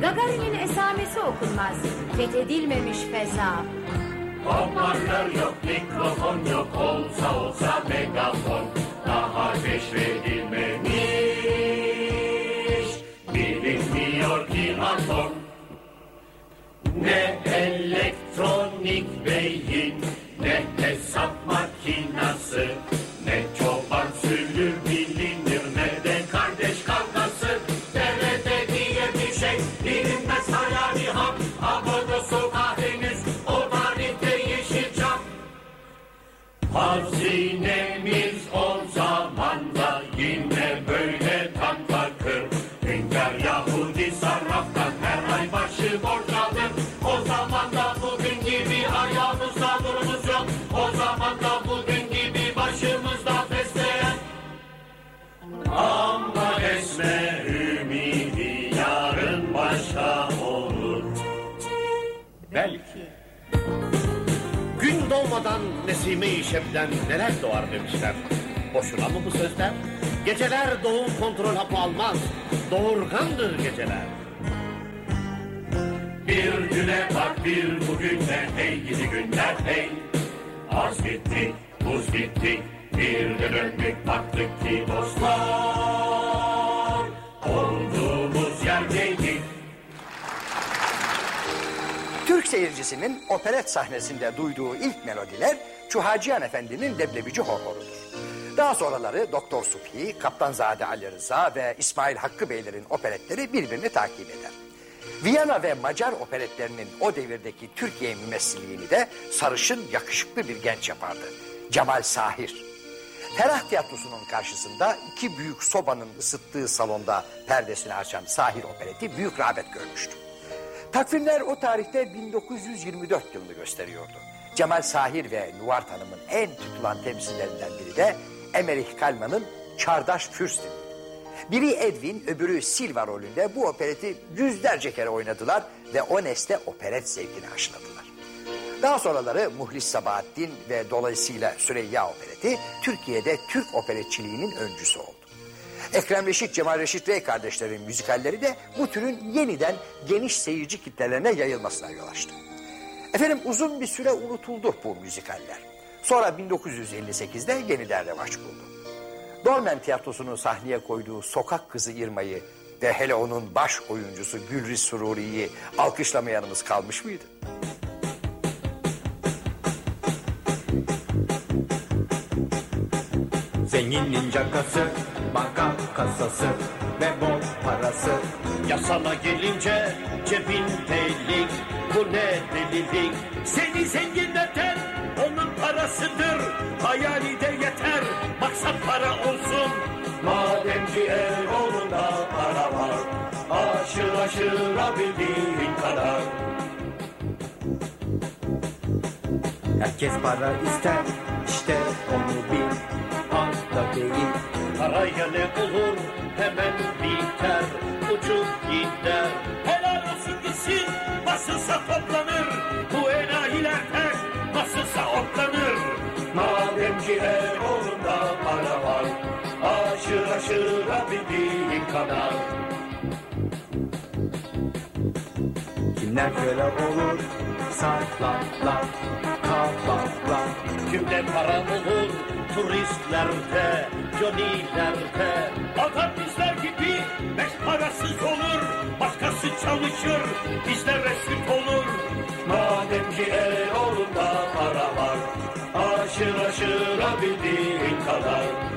Gagarin'in esamesi okunmaz. Fethedilmemiş feza. Hoparlör yok, mikrofon yok, neler doğar demişler. Boşuna mı bu sözler? Geceler doğum kontrol hapı almaz. Doğurgandır geceler. Bir güne bak bir bugüne hey gidi günler hey Az gittik buz gittik bir de döndük baktık ki dostlar Olduğumuz yerdeydik Türk seyircisinin operet sahnesinde duyduğu ilk melodiler Çuhaciyan Efendi'nin Leblebici Horhoru'dur. Daha sonraları Doktor Subhi, Kaptanzade Ali Rıza ve İsmail Hakkı Beylerin operetleri birbirini takip eder. Viyana ve Macar operetlerinin o devirdeki Türkiye mümessiliğini de sarışın yakışıklı bir genç yapardı. Cemal Sahir. Ferah Tiyatrosu'nun karşısında iki büyük sobanın ısıttığı salonda perdesini açan Sahir opereti büyük rağbet görmüştü. Takvimler o tarihte 1924 yılını gösteriyordu. Cemal Sahir ve Nuart Hanım'ın en tutulan temsillerinden biri de Emerich Kalman'ın Çardaş Fürst'ü. Biri Edwin, öbürü Silva rolünde bu opereti yüzlerce kere oynadılar ve o nesle operet zevkini aşıladılar. Daha sonraları Muhlis Sabahattin ve dolayısıyla Süreyya opereti Türkiye'de Türk operetçiliğinin öncüsü oldu. Ekrem Reşit, Cemal Reşit Rey kardeşlerin müzikalleri de bu türün yeniden geniş seyirci kitlelerine yayılmasına yol açtı. Efendim uzun bir süre unutuldu bu müzikaller. Sonra 1958'de yeniden revaç buldu. Dolmen Tiyatrosu'nun sahneye koyduğu Sokak Kızı İrma'yı ve hele onun baş oyuncusu Gülriz Sururi'yi alkışlamayanımız kalmış mıydı? Zenginin cakası, banka kasası ve bol parası. Yasala gelince cebin delik. Bu ne delilik? Seni zenginleten onun para parasıdır. Hayali de yeter, maksat para olsun. Mademci Erol'unda para var Aşır aşırabildiğin kadar Herkes para ister işte onu bil değil Parayla ne olur hemen biter, uçup gider. Helal olsun gitsin, nasılsa toplanır. Bu enayilerden nasılsa otlanır. Mademci Erol'unda para var Aşır aşırabildiğin kadar Kimler köle olur Sarlarlar Kabarlar Kimde para olur, turistlerde, jonilerde. Adam bizler gibi beş parasız olur. Başkası çalışır, bizlere süt olur. Mademci Erol'unda para var Aşır aşırabildiğin kadar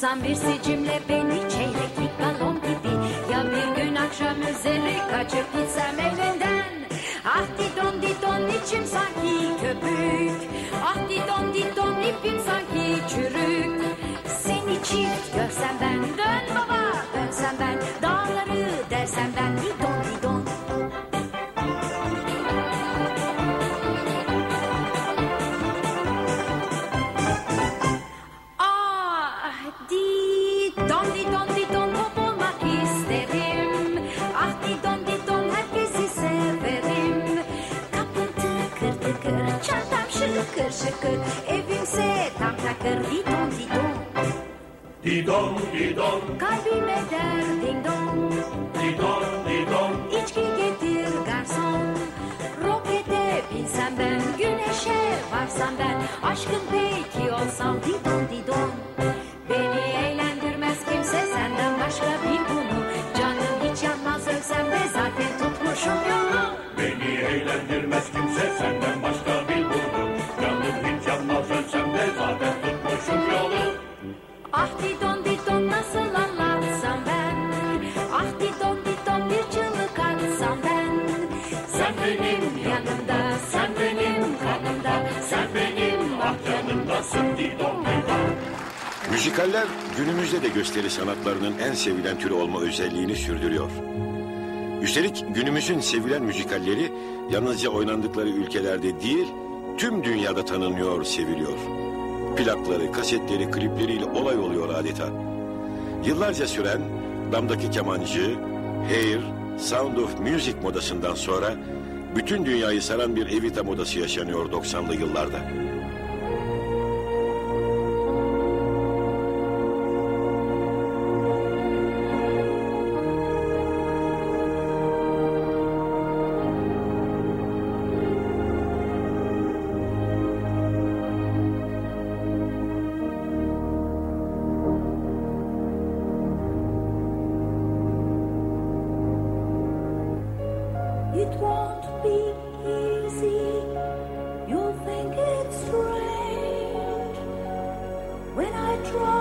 Tutsam bir sicimle beni çeyreklik balon gibi. Ya bir gün akşam üzeri kaçıp gitsem elinden Ah didon didon içim sanki köpük. Ah didon didon ipim sanki çürük. Seni çift görsem ben Dön baba dönsem ben. Dağları dersem ben Didon didon Kalbime der ding dong didon didon. İçki getir garson. Rokete binsem ben Güneşe varsam ben. Aşkın peki olsam didon didon Müzikaller günümüzde de gösteri sanatlarının en sevilen türü olma özelliğini sürdürüyor. Üstelik günümüzün sevilen müzikalleri yalnızca oynandıkları ülkelerde değil, tüm dünyada tanınıyor, seviliyor. Plakları, kasetleri, klipleriyle olay oluyor adeta. Yıllarca süren Damdaki Kemancı, Hair, Sound of Music modasından sonra bütün dünyayı saran bir Evita modası yaşanıyor 90'lı yıllarda. draw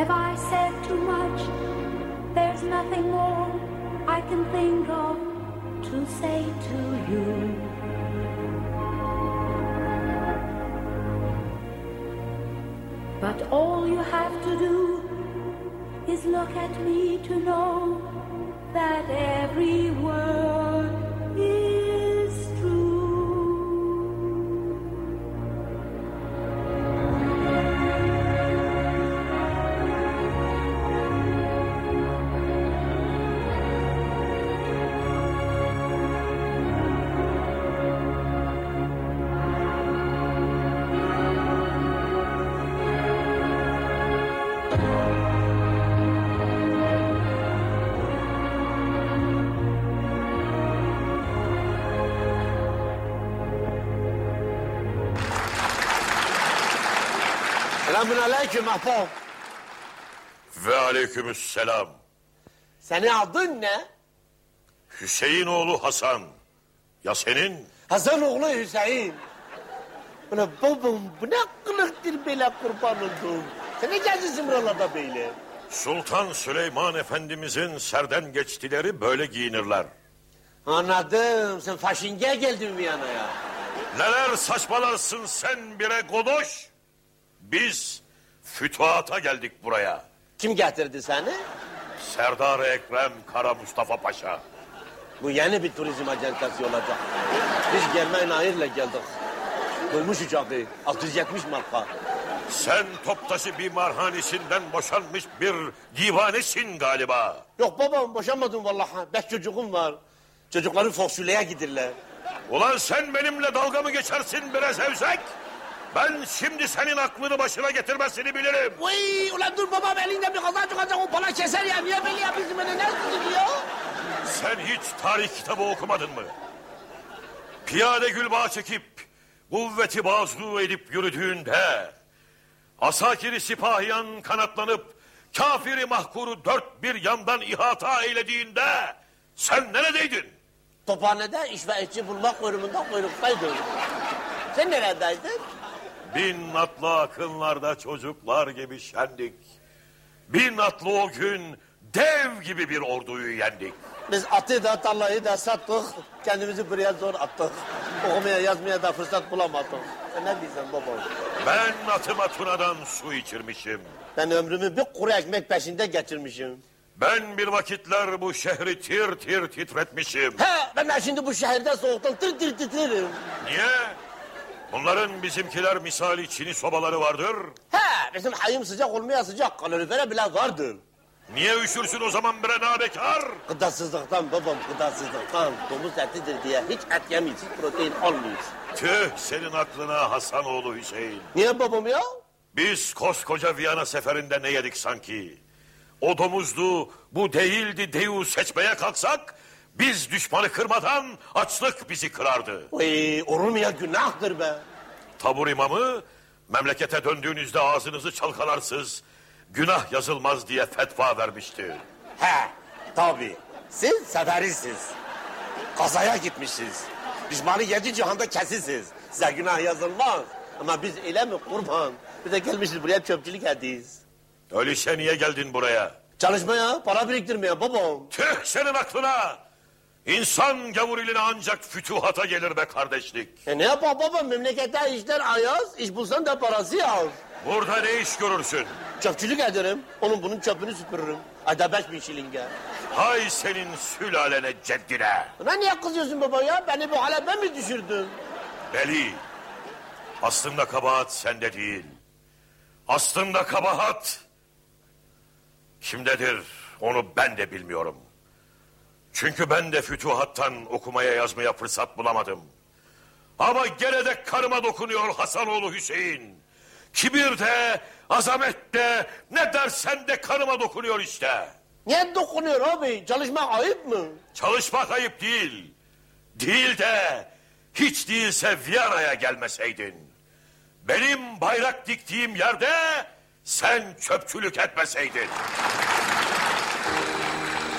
Have I said too much? There's nothing more I can think of to say to you. But all you have to do is look at me to know that every word Selamun aleyküm ahbap. Ve aleykümselam. Senin adın ne? Hüseyinoğlu Hasan. Ya senin? Hasan oğlu Hüseyin. Ulan babam bu ne kılıktır böyle kurban oldum. Sen ne geziyorsun buralarda böyle? Sultan Süleyman Efendimizin serden geçtileri böyle giyinirler. Anladım. Sen faşinge geldin Viyana'ya. Neler saçmalarsın sen bire godoş? Biz fütuhata geldik buraya. Kim getirdi seni? Serdar Ekrem Kara Mustafa Paşa. Bu yeni bir turizm acentası olacak. Biz gelmeyin hayırla geldik. Dolmuş uçağı. 670 marka. Sen Toptaşı bir marhanesinden boşanmış bir divanesin galiba. Yok babam boşanmadım vallahi. Beş çocuğum var. Çocukları fasulyeye gidirler. Ulan sen benimle dalga mı geçersin bre zevzek? Ben şimdi senin aklını başına getirmesini bilirim. Vay ulan dur babam elinden bir kaza çıkacak o bana keser ya. Niye böyle yapıyorsun beni? Ne diyor? Sen hiç tarih kitabı okumadın mı? Piyade gülbağı çekip kuvveti bazu edip yürüdüğünde... ...asakiri sipahiyan kanatlanıp... ...kafiri mahkuru dört bir yandan ihata eylediğinde... ...sen neredeydin? Tophanede iş ve işçi bulmak bölümünde kuyruktaydım. Sen neredeydin? Bin atlı akınlarda çocuklar gibi şendik. Bin atlı o gün dev gibi bir orduyu yendik. Biz atı da tarlayı da sattık. Kendimizi buraya zor attık. Okumaya yazmaya da fırsat bulamadık. Sen ne diyorsun baba? Ben atıma tunadan su içirmişim. Ben ömrümü bir kuru ekmek peşinde geçirmişim. Ben bir vakitler bu şehri tir tir titretmişim. He ben şimdi bu şehirde soğuktan tır tır titrerim. Niye? Bunların bizimkiler misali çini sobaları vardır. He bizim hayım sıcak olmaya sıcak kalorifere bile vardır. Niye üşürsün o zaman bre nabekar? Gıdasızlıktan babam gıdasızlıktan domuz etidir diye hiç et yemeyiz, protein almıyoruz. Tüh senin aklına Hasanoğlu Hüseyin. Niye babam ya? Biz koskoca Viyana seferinde ne yedik sanki? o domuzlu bu değildi deyu seçmeye kalksak biz düşmanı kırmadan açlık bizi kırardı. Oy, olur mu ya günahtır be. Tabur imamı memlekete döndüğünüzde ağzınızı çalkalarsız günah yazılmaz diye fetva vermişti. He tabii. Siz seferisiniz. Kazaya gitmişsiniz. Düşmanı yedi cihanda kesisiz. Size günah yazılmaz. Ama biz öyle mi kurban? Bir de gelmişiz buraya çöpçülük ediyiz. Öyleyse niye geldin buraya? Çalışmaya, para biriktirmeye babam. Tüh senin aklına! İnsan gavuruyla ancak fütuhata gelir be kardeşlik. E ne yapalım baba memlekette işler ayaz, iş bulsan da parası az. Burada ne iş görürsün? Çöpçülük ederim, onun bunun çöpünü süpürürüm. Ayda beş bin şilinge. Hay senin sülalene ceddine. Buna niye kızıyorsun baba ya? Beni bu hale ben mi düşürdün? Beli. Aslında kabahat sende değil. Aslında kabahat... Kimdedir onu ben de bilmiyorum. Çünkü ben de fütuhattan okumaya yazmaya fırsat bulamadım. Ama gene de karıma dokunuyor Hasanoğlu Hüseyin. Kibir de, azamet de, ne dersen de karıma dokunuyor işte. Niye dokunuyor abi? Çalışmak ayıp mı? Çalışmak ayıp değil. Değil de hiç değilse Viyana'ya gelmeseydin. Benim bayrak diktiğim yerde sen çöpçülük etmeseydin.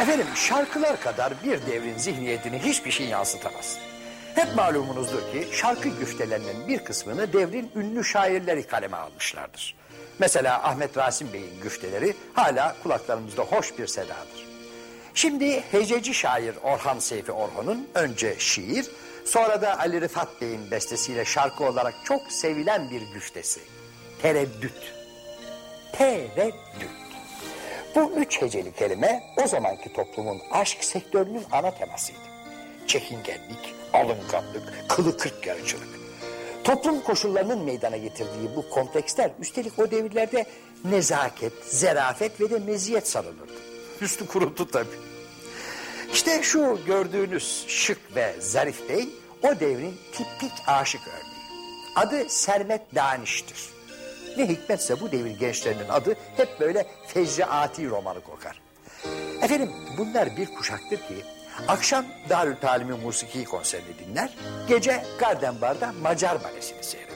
Efendim şarkılar kadar bir devrin zihniyetini hiçbir şey yansıtamaz. Hep malumunuzdur ki şarkı güftelerinin bir kısmını devrin ünlü şairleri kaleme almışlardır. Mesela Ahmet Rasim Bey'in güfteleri hala kulaklarımızda hoş bir sedadır. Şimdi hececi şair Orhan Seyfi Orhan'ın önce şiir, sonra da Ali Rıfat Bey'in bestesiyle şarkı olarak çok sevilen bir güftesi. Tereddüt. Tereddüt. Bu üç heceli kelime o zamanki toplumun aşk sektörünün ana temasıydı. Çekingenlik, alınganlık, kılı kırk yarıcılık. Toplum koşullarının meydana getirdiği bu kompleksler üstelik o devirlerde nezaket, zerafet ve de meziyet sanılırdı. Üstü kurutu tabii. İşte şu gördüğünüz şık ve zarif bey o devrin tipik aşık örneği. Adı Sermet Daniş'tir. Ne hikmetse bu devir gençlerinin adı hep böyle fecraati romanı kokar. Efendim bunlar bir kuşaktır ki akşam Darül Talim'i musiki konserini dinler, gece Gardenbar'da Macar balesini seyreder.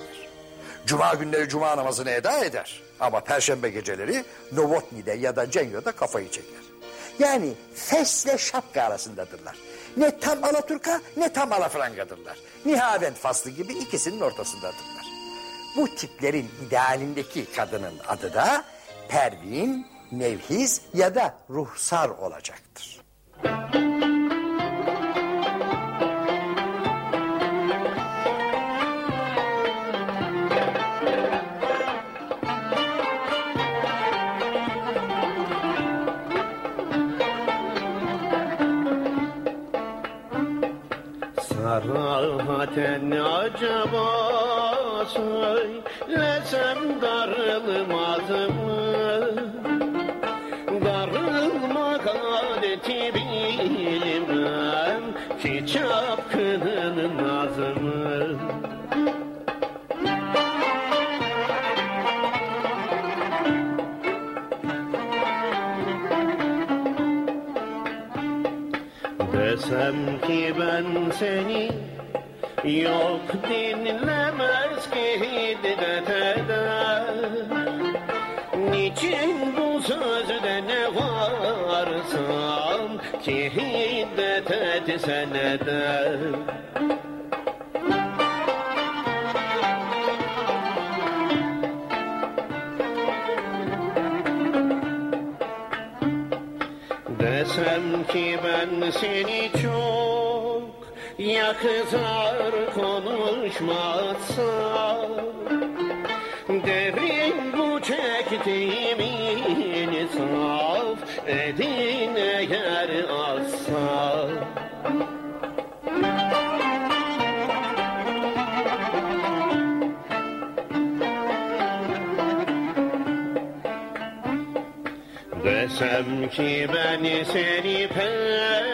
Cuma günleri cuma namazını eda eder ama perşembe geceleri Novotni'de ya da Cenyo'da kafayı çeker. Yani fesle şapka arasındadırlar. Ne tam Alaturka ne tam Alafranga'dırlar. Nihavent faslı gibi ikisinin ortasındadırlar. Bu tiplerin idealindeki kadının adı da Pervin, Nevhiz ya da Ruhsar olacaktır. Sarahaten acaba söylesem darılmaz mı? Darılmak adeti bilmem ki çapkının nazımı. Desem ki ben seni yok dinlemez ki hiddet eder Niçin bu sözde ne varsam ki hiddet etsen eder Desem ki ben seni çok yakızar konuşmazsam Derin bu çektiğim insaf edin eğer azsa Desem ki ben seni pek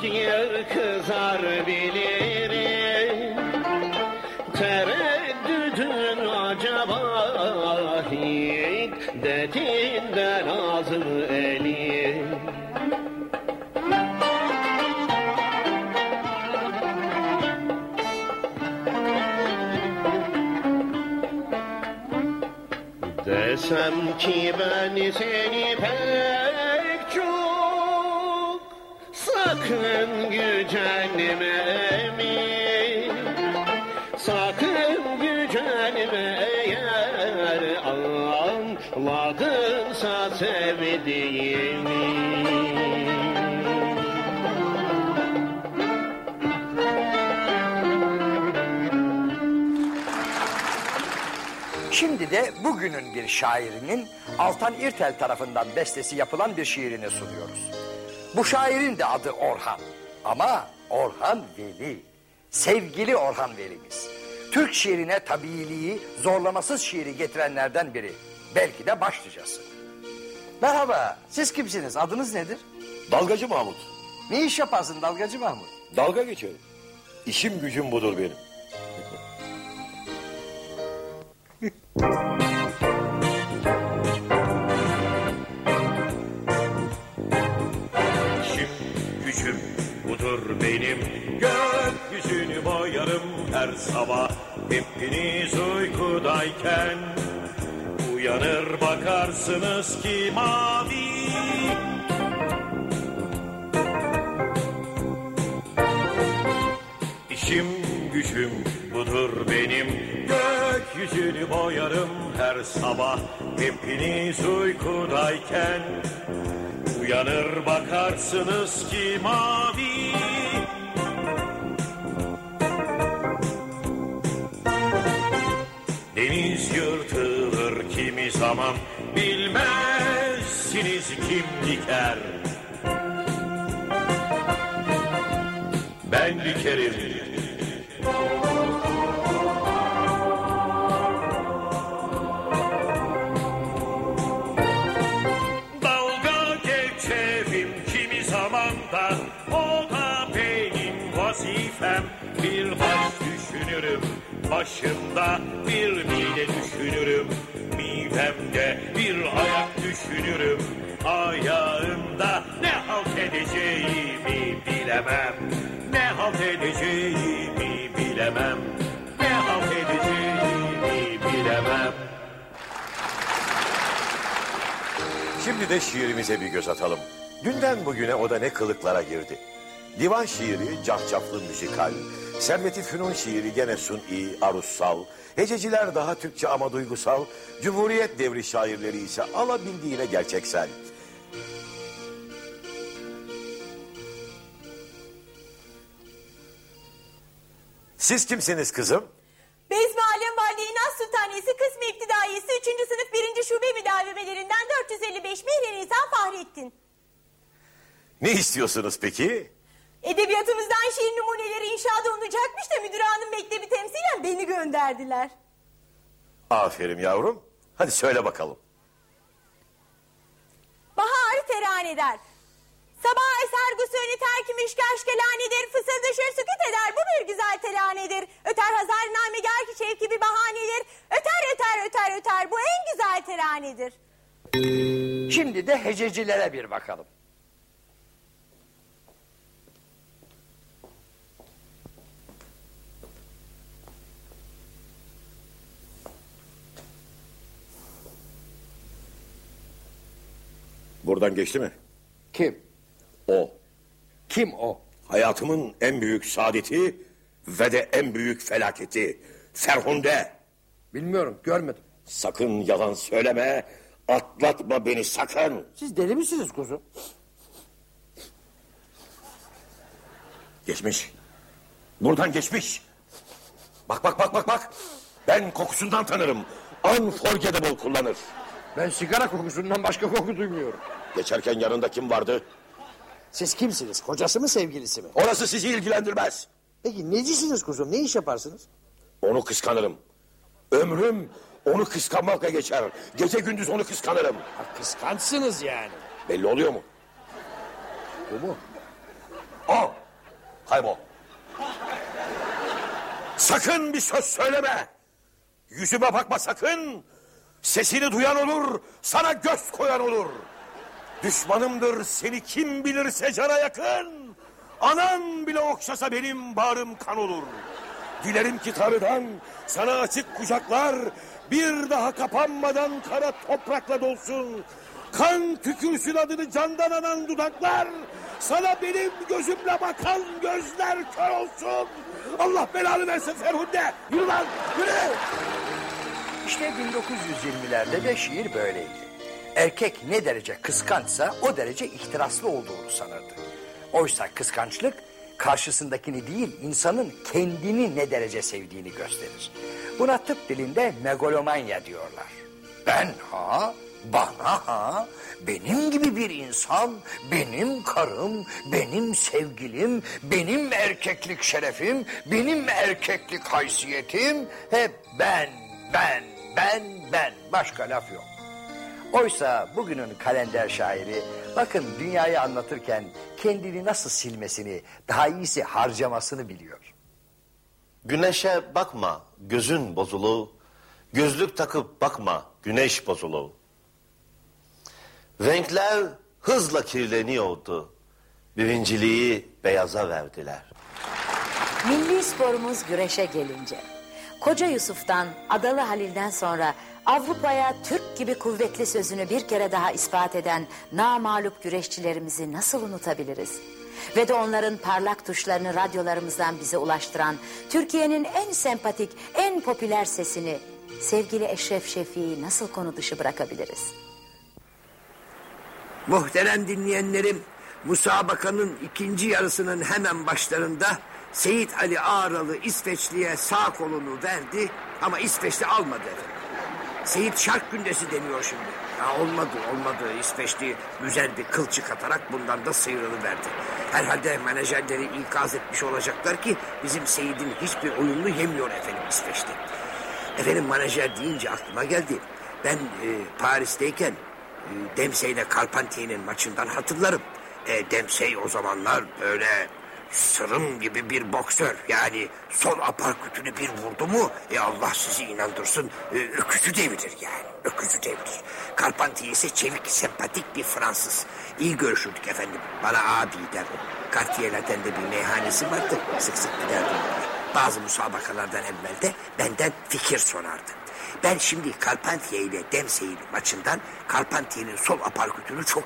Hayır kızar bilirim. Tereddüdün acaba hiç Şiddetinden ağzı eli. Desem ki ben seni pek De bugünün bir şairinin Altan İrtel tarafından bestesi yapılan bir şiirini sunuyoruz. Bu şairin de adı Orhan. Ama Orhan Veli. Sevgili Orhan Velimiz. Türk şiirine tabiiliği, zorlamasız şiiri getirenlerden biri. Belki de başlıcası. Merhaba, siz kimsiniz? Adınız nedir? Dalgacı Mahmut. Ne iş yaparsın dalgacı Mahmut? Dalga geçiyorum. İşim gücüm budur benim. İşim gücüm budur benim. Gökyüzünü boyarım her sabah. Hepiniz uykudayken. Uyanır bakarsınız ki mavi. İşim gücüm budur benim Gökyüzünü boyarım her sabah Hepiniz uykudayken. Uyanır bakarsınız ki mavi. Deniz yırtılır kimi zaman Bilmezsiniz kim diker. Ben dikerim Bir baş düşünürüm. Başımda Bir mide düşünürüm. Midemde Bir ayak düşünürüm. Ayağımda Ne halt edeceğimi bilemem. Ne halt edeceğimi bilemem. Ne halt edeceğimi bilemem. Şimdi de şiirimize bir göz atalım. Dünden bugüne o da ne kılıklara girdi. Divan şiiri cafcaflı müzikal. Servet-i Fünun şiiri gene suni, arussal. Hececiler daha Türkçe ama duygusal. Cumhuriyet devri şairleri ise alabildiğine gerçeksel. Siz kimsiniz kızım? Bezmi Alem Valide İnaz Sultaniyesi Kısmı İptidaiyesi 3. sınıf 1. şube müdavimelerinden 455 Mihri Nisan Fahrettin. Ne istiyorsunuz peki? Edebiyatımızdan şiir numuneleri inşaada olacakmış da müdür hanım mektebi temsilen beni gönderdiler. Aferin yavrum. Hadi söyle bakalım. Baharı teran eder. Sabah eser gusülü terki müşkaş kelanedir. Fısıldaşır sükut eder. Bu bir güzel telanedir. Öter hazar namegar ki şevki bir bahanedir. Öter öter öter öter. Bu en güzel teranedir. Şimdi de hececilere bir bakalım. Buradan geçti mi? Kim? O. Kim o? Hayatımın en büyük saadeti ve de en büyük felaketi. Ferhunde. Bilmiyorum, görmedim. Sakın yalan söyleme. Atlatma beni sakın. Siz deli misiniz kuzum? Geçmiş. Buradan geçmiş. Bak bak bak bak bak. Ben kokusundan tanırım. Unforgettable kullanır. Ben sigara kokusundan başka koku duymuyorum. Geçerken yanında kim vardı? Siz kimsiniz? Kocası mı sevgilisi mi? Orası sizi ilgilendirmez. Peki necisiniz kuzum? Ne iş yaparsınız? Onu kıskanırım. Ömrüm onu kıskanmakla geçer. Gece gündüz onu kıskanırım. Ha, kıskançsınız yani. Belli oluyor mu? Bu mu? O. Kaybol. Sakın bir söz söyleme. Yüzüme bakma sakın. Sesini duyan olur, sana göz koyan olur. Düşmanımdır seni kim bilirse cana yakın. Anam bile okşasa benim bağrım kan olur. Dilerim ki Tanrı'dan sana açık kucaklar bir daha kapanmadan kara toprakla dolsun. Kan tükürsün adını candan anan dudaklar. Sana benim gözümle bakan gözler kör olsun. Allah belanı versin Ferhunde. Yürü lan yürü. İşte 1920'lerde de şiir böyleydi. Erkek ne derece kıskançsa o derece ihtiraslı olduğunu sanırdı. Oysa kıskançlık karşısındakini değil insanın kendini ne derece sevdiğini gösterir. Buna tıp dilinde megalomanya diyorlar. Ben ha, bana ha, benim gibi bir insan, benim karım, benim sevgilim, benim erkeklik şerefim, benim erkeklik haysiyetim hep ben, ben, ben, ben. Başka laf yok. Oysa bugünün kalender şairi bakın dünyayı anlatırken kendini nasıl silmesini, daha iyisi harcamasını biliyor. Güneşe bakma, gözün bozulu. Gözlük takıp bakma, güneş bozulu. Renkler hızla kirleniyordu. Birinciliği beyaza verdiler. Milli sporumuz güreşe gelince. Koca Yusuf'tan, Adalı Halil'den sonra Avrupa'ya Türk gibi kuvvetli sözünü bir kere daha ispat eden namalup güreşçilerimizi nasıl unutabiliriz? Ve de onların parlak tuşlarını radyolarımızdan bize ulaştıran Türkiye'nin en sempatik, en popüler sesini sevgili Eşref Şefi'yi nasıl konu dışı bırakabiliriz? Muhterem dinleyenlerim, musabakanın ikinci yarısının hemen başlarında Seyit Ali Ağralı İsveçli'ye sağ kolunu verdi ama İsveçli almadı efendim. Seyit şark gündesi deniyor şimdi. Ya olmadı olmadı İsveçli güzel bir kılçık atarak bundan da sıyrılıverdi. Herhalde menajerleri ikaz etmiş olacaklar ki bizim Seyit'in hiçbir oyununu yemiyor efendim İsveçli. Efendim menajer deyince aklıma geldi. Ben e, Paris'teyken e, Dempsey ile Carpentier'in maçından hatırlarım. E, Dempsey o zamanlar böyle sırım gibi bir boksör. Yani sol aparkütünü bir vurdu mu e Allah sizi inandırsın e, öküzü devirir yani. Öküzü devirir. Carpentier ise çevik, sempatik bir Fransız. İyi görüşürdük efendim. Bana abi der o. Cartier'lerden de bir meyhanesi vardı. Sık sık giderdim. oraya. Bazı musabakalardan evvel de benden fikir sorardı. Ben şimdi Carpentier ile Dempsey'in maçından Carpentier'in sol aparkütünü çok.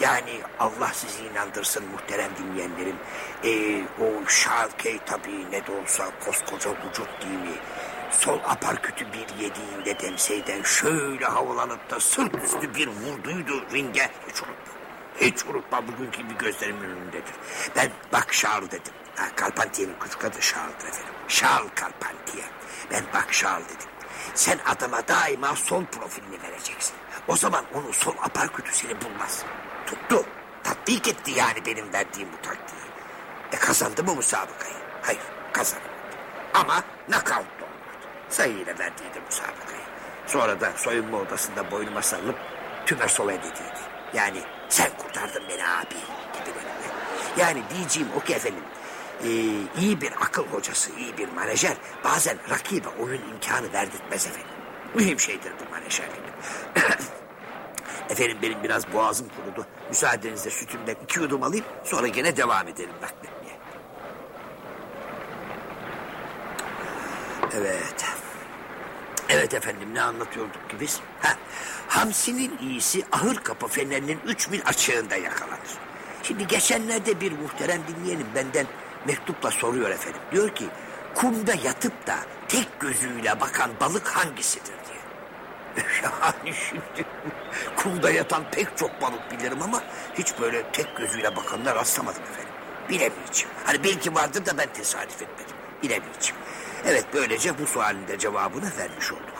Yani Allah sizi inandırsın muhterem dinleyenlerim. Ee, o Şalkey tabii ne de olsa koskoca vücut değil mi? Sol aparkütü bir yediğinde Dempsey'den şöyle havalanıp da sırt üstü bir vurduydu ringe. Hiç unutmam. Hiç unutmam bugünkü gibi gözlerimin önündedir. Ben bak Charles dedim. Ha, Carpentier'in küçük adı Charles'dır efendim. Charles Carpentier. Ben bak Charles dedim. Sen adama daima sol profilini vereceksin. O zaman onun sol aparkütü seni bulmaz. Tuttu. Tatbik etti yani benim verdiğim bu taktiği. E kazandı mı musabakayı? Hayır kazanamadı. Ama da olmadı. Sayıyla verdiydi musabakayı. Sonra da soyunma odasında boynuma sarılıp tümer sola dediydi. Yani sen kurtardın beni abi gibilerinden. Yani diyeceğim o ki efendim e, iyi bir akıl hocası, iyi bir menajer bazen rakibe oyun imkanı verdirtmez efendim. Mühim şeydir bu menajerlik. efendim benim biraz boğazım kurudu. Müsaadenizle sütümden iki yudum alayım sonra gene devam edelim nakletmeye. Evet. Evet efendim ne anlatıyorduk ki biz? Ha, hamsinin iyisi ahır kapı fenerinin üç mil açığında yakalanır. Şimdi geçenlerde bir muhterem dinleyenim benden mektupla soruyor efendim. Diyor ki kumda yatıp da tek gözüyle bakan balık hangisidir. Yani şimdi kumda yatan pek çok balık bilirim ama hiç böyle tek gözüyle bakanlar rastlamadım efendim. Bilemeyeceğim. Hani belki vardır da ben tesadüf etmedim. Bilemeyeceğim. Evet böylece bu sualin de cevabını vermiş olduk.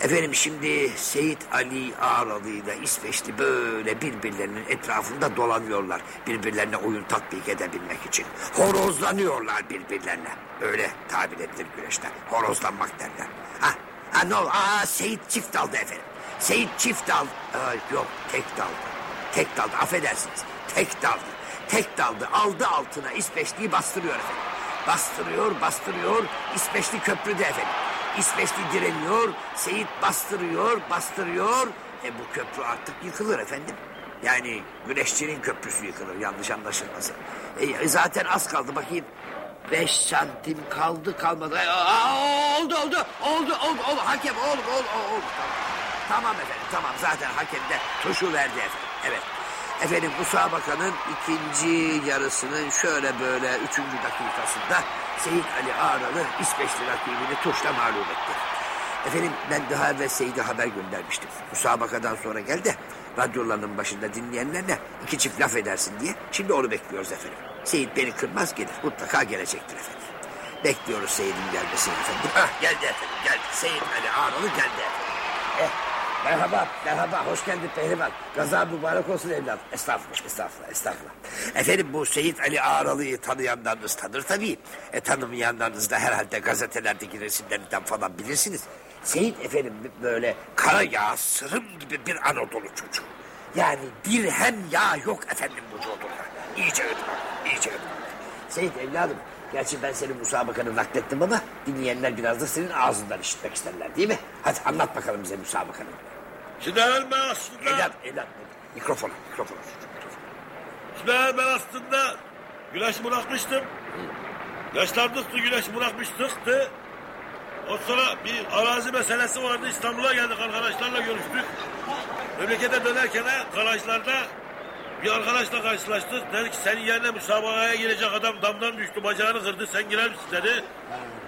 Efendim şimdi Seyit Ali Ağralı ile İsveçli böyle birbirlerinin etrafında dolanıyorlar. Birbirlerine oyun tatbik edebilmek için. Horozlanıyorlar birbirlerine. Öyle tabir edilir güreşte. Horozlanmak derler. Ha, oldu? Aa Seyit çift daldı efendim. Seyit çift daldı. Aa, yok tek daldı. Tek daldı affedersiniz. Tek daldı. Tek daldı. Aldı altına İsveçli'yi bastırıyor efendim. Bastırıyor, bastırıyor. İsveçli köprüde efendim. İsveçli direniyor, Seyit bastırıyor, bastırıyor. E bu köprü artık yıkılır efendim. Yani güneşçinin köprüsü yıkılır yanlış anlaşılmasın. E, zaten az kaldı bakayım. Beş santim kaldı kalmadı. Aa, oldu oldu oldu oldu oldu hakem oldu oldu oldu. Tamam. Tamam efendim tamam zaten hakem de tuşu verdi efendim. Evet. Efendim müsabakanın ikinci yarısının şöyle böyle üçüncü dakikasında Seyit Ali Ağralı İsveçli rakibini tuşla mağlup etti. Efendim ben daha evvel Seyit'e haber göndermiştim. Müsabakadan sonra gel de radyoların başında dinleyenlerle iki çift laf edersin diye. Şimdi onu bekliyoruz efendim. Seyit beni kırmaz gelir. Mutlaka gelecektir efendim. Bekliyoruz Seyit'in gelmesini efendim. Ah geldi efendim geldi. Seyit Ali Ağralı geldi efendim. Eh, merhaba, merhaba. Hoş geldin pehlivan. Gaza mübarek olsun evlat. Estağfurullah, estağfurullah, estağfurullah. Efendim bu Seyit Ali Ağralı'yı tanıyanlarınız tanır tabii. E, tanımayanlarınız da herhalde gazetelerdeki resimlerinden falan bilirsiniz. Seyit efendim böyle kara yağ, sırım gibi bir Anadolu çocuğu. Yani dirhem yağ yok efendim vücudunda. İyice ödüm, iyice ödüm. Seyit evladım, gerçi ben senin müsabakanı naklettim ama... ...dinleyenler biraz da senin ağzından işitmek isterler değil mi? Hadi anlat bakalım bize müsabakanı. Şimdi evvel ben aslında... Evlat, evlat. Mikrofona, mikrofona. Evvel ben aslında güneşi bırakmıştım. Yaşlandıktı güneşi bırakmıştıktı. O sonra bir arazi meselesi vardı. İstanbul'a geldik arkadaşlarla görüştük. Memlekete dönerken garajlarda bir arkadaşla karşılaştık. Dedi ki senin yerine müsabakaya girecek adam damdan düştü bacağını kırdı sen girer misin dedi.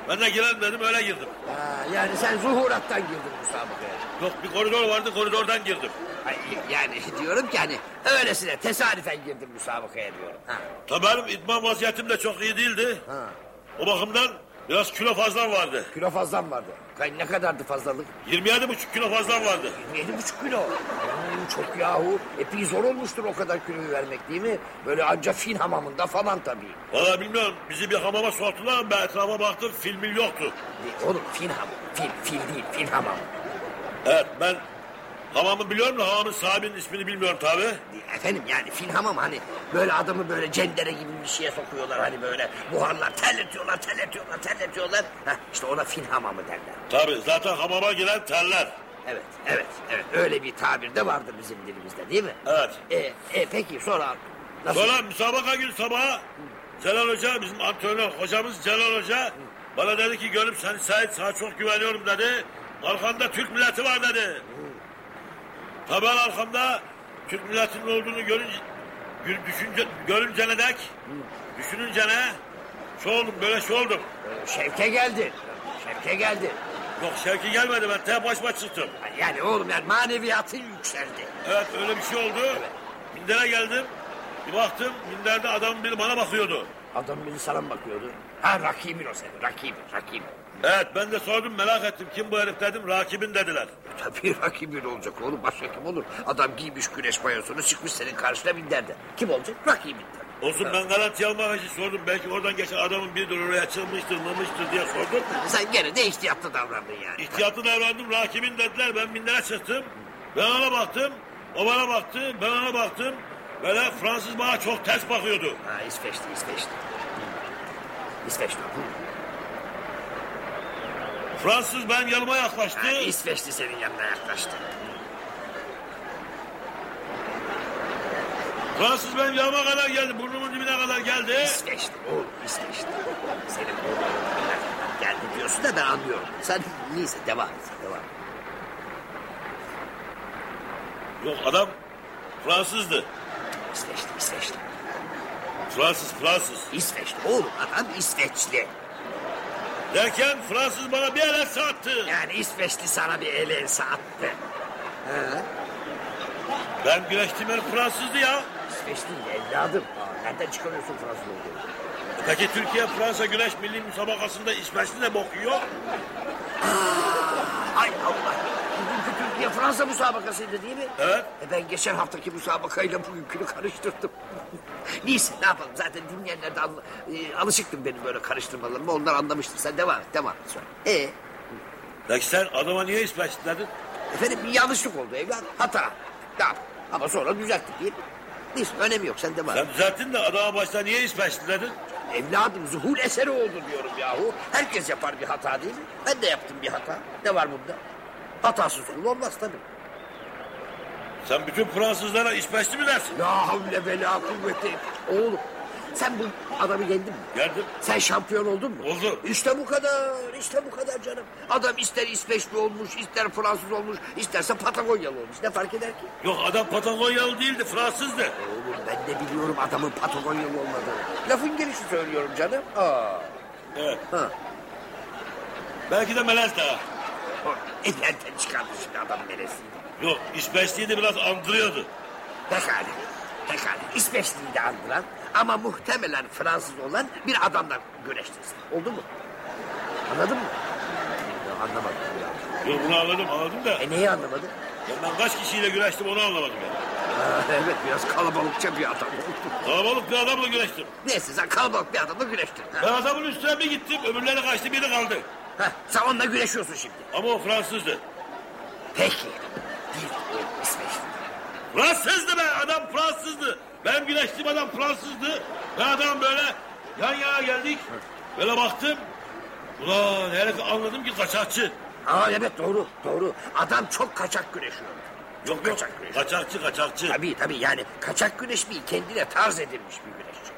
Ben de girelim dedim öyle girdim. Ha, yani sen zuhurattan girdin müsabakaya. Yok bir koridor vardı koridordan girdim. Ay, yani diyorum ki hani öylesine tesadüfen girdim müsabakaya diyorum. Ha. Tabii benim idman vaziyetim de çok iyi değildi. O bakımdan biraz kilo fazlam vardı. Kilo fazlan vardı. Kay, ne kadardı fazlalık? 27,5 kilo fazlam vardı. 27,5 kilo. Oo, çok yahu. Epey zor olmuştur o kadar kiloyu vermek değil mi? Böyle anca fin hamamında falan tabii. Valla bilmiyorum bizi bir hamama soktular ben etrafa baktım filmin yoktu. E, Oğlum fin hamam. Fil, fil değil fin hamam. Evet ben hamamı biliyorum da hamamın sahibinin ismini bilmiyorum tabi. Efendim yani fin hamam hani böyle adamı böyle cendere gibi bir şeye sokuyorlar hani böyle buharlar terletiyorlar terletiyorlar terletiyorlar. Heh, işte ona fin hamamı derler. Tabi zaten hamama giren terler. Evet evet evet öyle bir tabir de vardı bizim dilimizde değil mi? Evet. E, e, peki sonra nasıl? Sonra müsabaka günü sabah Celal Hoca bizim antrenör hocamız Celal Hoca bana dedi ki gönlüm seni Sait sana çok güveniyorum dedi. Arkanda Türk milleti var dedi. Tabi ben arkamda Türk milletinin olduğunu görünce gö- düşünce, görünce ne dek düşününce ne şu oldum böyle şu oldum. Şevke geldi. Şevke geldi. Yok Şevki gelmedi ben tek başıma çıktım. Yani oğlum yani maneviyatın yükseldi. Evet öyle bir şey oldu. Mindere geldim. Bir baktım minderde adam biri bana bakıyordu. Adam biri sana mı bakıyordu? Ha rakibin o senin rakibin rakibin. Evet ben de sordum merak ettim kim bu herif dedim rakibin dediler. Tabii rakibin olacak oğlum başka kim olur? Adam giymiş güneş mayosunu çıkmış senin karşına minderde. Kim olacak? Rakibin tabii. Olsun ben garanti almak için sordum. Belki oradan geçen adamın biridir oraya açılmıştır mımıştır diye sordum. Sen gene de ihtiyatlı davrandın yani. İhtiyatlı davrandım rakibin dediler ben mindere çıktım. Ben ona baktım o bana baktı ben ona baktım. Böyle Fransız bana çok ters bakıyordu. Ha İsveçli İsveçli. İsveçli. Hı. Fransız ben yanıma yaklaştı. Ha, İsveçli senin yanına yaklaştı. Fransız benim yanıma kadar geldi. Burnumun dibine kadar geldi. İsveçli oğlum İsveçli. Senin burnuna geldi diyorsun da ben anlıyorum. Sen neyse devam et devam et. Yok adam Fransızdı. İsveçli İsveçli. Fransız Fransız. İsveçli oğlum adam İsveçli. Derken Fransız bana bir el sattı. Yani İsveçli sana bir el ense attı. Ha? Ben güreştiğim el Fransızdı ya. İsveçli evladım. Aa, nereden çıkarıyorsun Fransız olduğunu? Peki Türkiye Fransa güreş milli müsabakasında İsveçli de bokuyor. Ay Allah. Türkiye Fransa müsabakasıydı değil mi? Evet. E ben geçen haftaki müsabakayla bugünkünü karıştırdım. Neyse ne yapalım zaten dinleyenler de anla, e, alışıktım benim böyle karıştırmalarıma. Onlar anlamıştır. Sen devam et devam et. Sonra. E, Peki sen adama niye İsveçli dedin? efendim bir yanlışlık oldu evlat. Hata. Tamam. Ama sonra düzelttik değil mi? Neyse önemi yok sen devam et. Sen düzelttin de adama başta niye İsveçli dedin? Evladım zuhur eseri oldu diyorum yahu. Herkes yapar bir hata değil mi? Ben de yaptım bir hata. Ne var bunda? Hatasız kul olmaz tabii. Sen bütün Fransızlara işbeşli mi dersin? La havle ve la kuvvete. Oğlum sen bu adamı yendin mi? Geldim. Sen şampiyon oldun mu? Oldu. İşte bu kadar, işte bu kadar canım. Adam ister İsveçli olmuş, ister Fransız olmuş, isterse Patagonyalı olmuş. Ne fark eder ki? Yok adam Patagonyalı değildi Fransızdı. Oğlum ben de biliyorum adamın Patagonyalı olmadığını. Lafın gelişi söylüyorum canım. Aa. Evet. Ha. Belki de melez daha. Ellerden çıkardı şimdi adam neresiydi? Yok İsveçliyi de biraz andırıyordu. Pekala. Pekala. İsveçliyi de andıran ama muhtemelen Fransız olan bir adamla güreştin sen. Oldu mu? Anladın mı? Ya, anlamadım ya. Yok bunu anladım anladım da. E neyi anlamadın? Ya ben kaç kişiyle güreştim onu anlamadım ya. Ha, evet biraz kalabalıkça bir adam oldu. Kalabalık bir adamla güreştim. Neyse sen kalabalık bir adamla güreştin. Ha. Ben adamın üstüne bir gittim öbürleri kaçtı biri kaldı. Ha, sen onunla güreşiyorsun şimdi. Ama o Fransızdı. Peki. Bir İsveçli. Fransızdı be adam Fransızdı. Ben güreştiğim adam Fransızdı. Ve adam böyle yan yana geldik. Böyle baktım. Ulan herif anladım ki kaçakçı. Aa evet doğru doğru. Adam çok kaçak güreşiyor. Yok yok kaçak güreşiyor. kaçakçı kaçakçı. Tabii tabii yani kaçak güreşmeyi kendine tarz edilmiş bir güreşçi.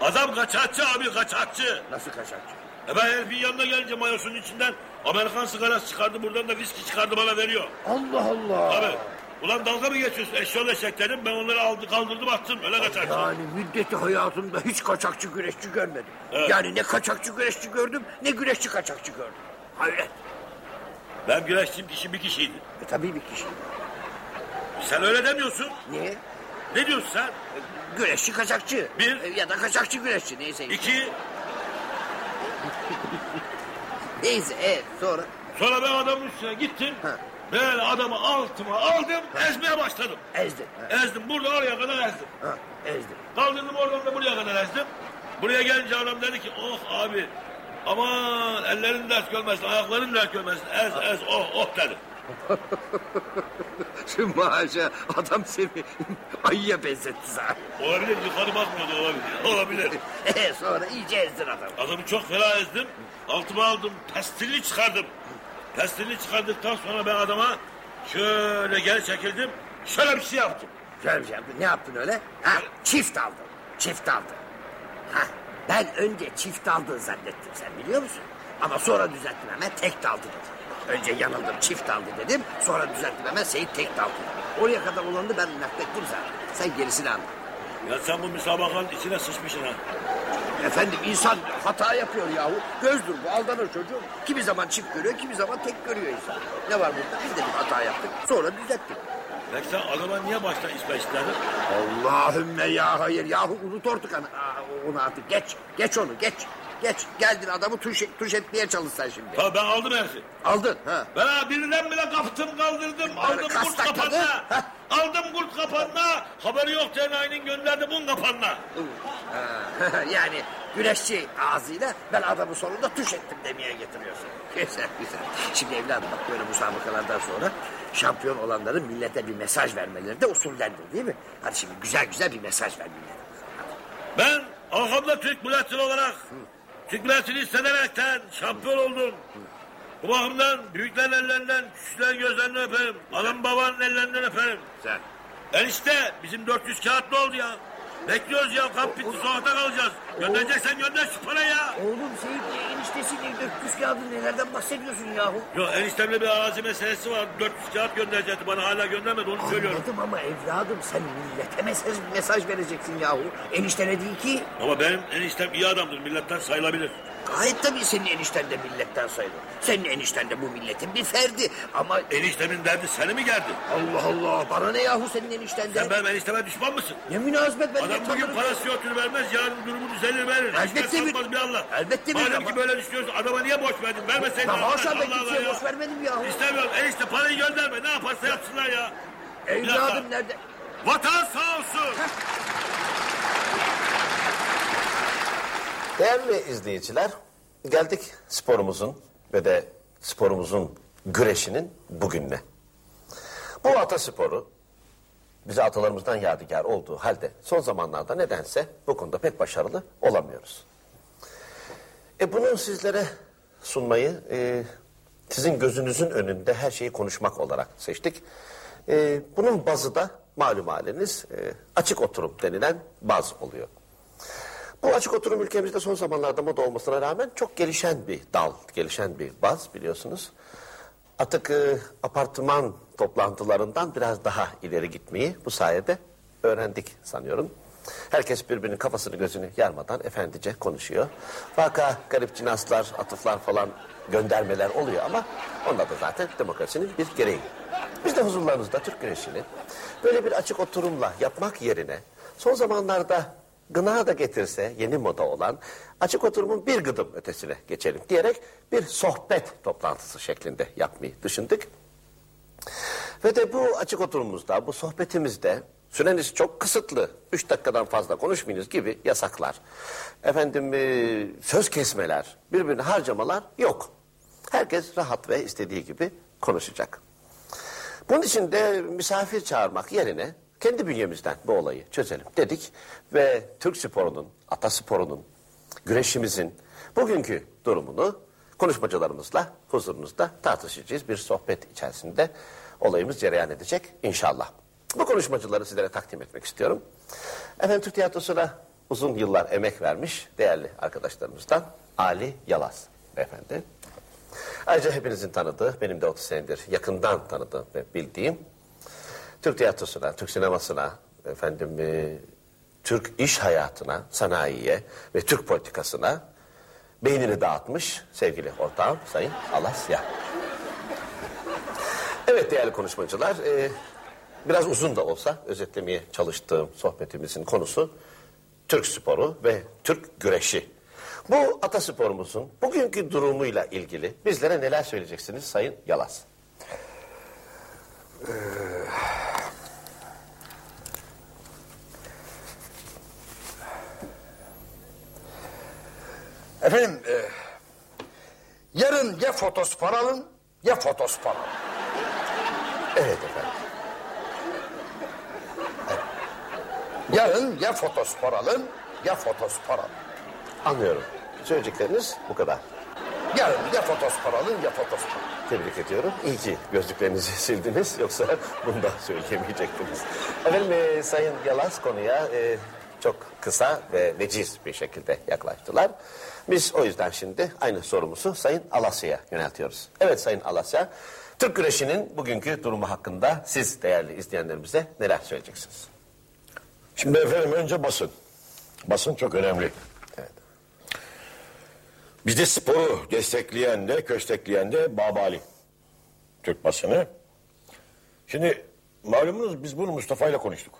Adam kaçakçı abi kaçakçı. Nasıl kaçakçı? E ben herifin yanına gelince mayosunun içinden Amerikan sigarası çıkardı buradan da viski çıkardı bana veriyor. Allah Allah. Abi ulan dalga mı geçiyorsun eşyol eşeklerim ben onları aldı kaldırdım attım öyle kaçakçı. Yani müddeti hayatımda hiç kaçakçı güreşçi görmedim. Evet. Yani ne kaçakçı güreşçi gördüm ne güreşçi kaçakçı gördüm. Hayret. Ben güreştiğim kişi bir kişiydi. E, tabii bir kişi. Sen öyle demiyorsun. Niye? Ne diyorsun sen? Güreşçi kaçakçı. Bir. E, Ya da kaçakçı güreşçi neyse. İki. Neyse evet sonra. Sonra ben adamın üstüne gittim. Ha. Ben adamı altıma aldım ezmeye başladım. Ezdin. Ha, Ezdim burada oraya kadar ezdim. ha, ezdin. Kaldırdım oradan da buraya kadar ezdim. Buraya gelince adam dedi ki oh abi aman ellerin dert görmesin ayakların dert görmesin ez ez oh oh dedi. Şu maaşa adam seni ayıya benzetti sana. Olabilir yukarı bakmıyordu olabilir. Olabilir. E, sonra iyice ezdin adamı. Adamı çok fena ezdim. Altıma aldım. Pestilini çıkardım. Pestilini çıkardıktan sonra ben adama şöyle geri çekildim. Şöyle bir şey yaptım. Güzel bir şey yaptın. Ne yaptın öyle? Ha, çift aldın. Çift aldın. Ha, ben önce çift aldın zannettim sen biliyor musun? Ama sonra düzelttim hemen tek daldı dedim. Önce yanıldım çift aldı dedim. Sonra düzelttim hemen Seyit tek daldı. Oraya kadar olanı ben naklettim zaten. Sen gerisini anla. Ya sen bu müsabakanın içine sıçmışsın ha. Efendim insan hata yapıyor yahu. Gözdür bu aldanır çocuğum. Kimi zaman çift görüyor kimi zaman tek görüyor insan. Ne var burada? Biz de bir hata yaptık. Sonra düzelttik. Peki sen adama niye baştan İsveçliledin? Allahümme ya hayır yahu unut artık onu artık geç geç onu geç geç geldin adamı tuş, tuş etmeye çalışsan şimdi. Tabii ben aldım herifi. Aldın ha. Ben ha birinden bile kaptım kaldırdım. Aldım kurt takladı. kapanına. Aldım kurt kapanına. Haberi yok Tenay'ın gönderdi bun kapanına. Ha, yani güreşçi ağzıyla ben adamı sonunda tuş ettim demeye getiriyorsun. Güzel güzel. Şimdi evladım bak böyle müsabakalardan sonra şampiyon olanların millete bir mesaj vermeleri de usullendir değil mi? Hadi şimdi güzel güzel bir mesaj ver millete. Ben arkamda Türk milletini olarak Türk milletini hissederekten şampiyon oldum. Bu bakımdan büyüklerin ellerinden, küçüklerin gözlerinden öperim. Anam babanın ellerinden öperim. Güzel. Enişte bizim 400 kağıt ne oldu ya? Bekliyoruz ya kamp bitti sokakta kalacağız. Göndereceksen gönder şu parayı ya. Oğlum Seyit eniştesinin 400 kağıdı nelerden bahsediyorsun yahu? Yok eniştemle bir arazi meselesi var. 400 kağıt gönderecekti bana hala göndermedi onu söylüyorum. Anladım ama evladım sen millete mesaj, mesaj vereceksin yahu. Eniştene değil ki. Ama benim eniştem iyi adamdır milletten sayılabilir. Gayet tabii senin enişten de milletten sayılır. Senin enişten de bu milletin bir ferdi. Ama Eniştemin derdi seni mi geldi? Allah Allah bana ne yahu senin eniştenden? Sen benim enişteme düşman mısın? Ne münasebet ben Adam bugün parası yoktur vermez yarın durumu düzelir verir. Elbette bir- bir Allah. elbette bir Madem ama- ki böyle düşünüyorsun adama niye borç verdin? Vermeseydin. Ya haşa ben kimseye boş vermedim yahu. İstemiyorum enişte parayı gönderme ne yaparsa yapsınlar ya. Evladım nerede? Vatan sağ olsun. Değerli izleyiciler, geldik sporumuzun ve de sporumuzun güreşinin bugününe. Bu atasporu bize atalarımızdan yadigar olduğu halde son zamanlarda nedense bu konuda pek başarılı olamıyoruz. E bunu sizlere sunmayı e, sizin gözünüzün önünde her şeyi konuşmak olarak seçtik. E, bunun bazı da malum haliniz e, açık oturum denilen baz oluyor. Bu açık oturum ülkemizde son zamanlarda moda olmasına rağmen çok gelişen bir dal, gelişen bir baz biliyorsunuz. Artık e, apartman toplantılarından biraz daha ileri gitmeyi bu sayede öğrendik sanıyorum. Herkes birbirinin kafasını gözünü yarmadan efendice konuşuyor. Vaka garip cinaslar, atıflar falan göndermeler oluyor ama onlar da zaten demokrasinin bir gereği. Biz de huzurlarınızda Türk güreşini böyle bir açık oturumla yapmak yerine son zamanlarda gına da getirse yeni moda olan açık oturumun bir gıdım ötesine geçelim diyerek bir sohbet toplantısı şeklinde yapmayı düşündük. Ve de bu açık oturumumuzda, bu sohbetimizde süreniz çok kısıtlı, üç dakikadan fazla konuşmayınız gibi yasaklar. Efendim e, söz kesmeler, birbirini harcamalar yok. Herkes rahat ve istediği gibi konuşacak. Bunun için de misafir çağırmak yerine kendi bünyemizden bu olayı çözelim dedik. Ve Türk sporunun, atasporunun, güreşimizin bugünkü durumunu konuşmacılarımızla huzurunuzda tartışacağız. Bir sohbet içerisinde olayımız cereyan edecek inşallah. Bu konuşmacıları sizlere takdim etmek istiyorum. Efendim Türk tiyatrosuna uzun yıllar emek vermiş değerli arkadaşlarımızdan Ali Yalaz beyefendi. Ayrıca hepinizin tanıdığı, benim de 30 senedir yakından tanıdığım ve bildiğim Türk tiyatrosuna, Türk sinemasına, efendim e, Türk iş hayatına, sanayiye ve Türk politikasına beynini dağıtmış sevgili ortağım Sayın Alasya. Evet değerli konuşmacılar, e, biraz uzun da olsa özetlemeye çalıştığım sohbetimizin konusu Türk sporu ve Türk güreşi. Bu atasporumuzun bugünkü durumuyla ilgili bizlere neler söyleyeceksiniz Sayın Yalaz? Efendim, e, yarın ya fotospor alın ya fotospor alın. Evet efendim. Yarın ya fotospor alın ya fotospor alın. Anlıyorum. Söyleyecekleriniz bu kadar. Yarın ya fotospor alın ya fotospor. Tebrik ediyorum. İyi ki gözlüklerinizi sildiniz. Yoksa bunu da söyleyemeyecektiniz. Efendim e, Sayın Yalaz konuya e, çok kısa ve veciz bir şekilde yaklaştılar. Biz o yüzden şimdi aynı sorumuzu Sayın Alasya'ya yöneltiyoruz. Evet Sayın Alasya, Türk güreşinin bugünkü durumu hakkında siz değerli izleyenlerimize neler söyleyeceksiniz? Şimdi efendim önce basın. Basın çok önemli. Evet. Bizde sporu destekleyen de köstekleyen de Babali. Türk basını. Şimdi malumunuz biz bunu Mustafa ile konuştuk.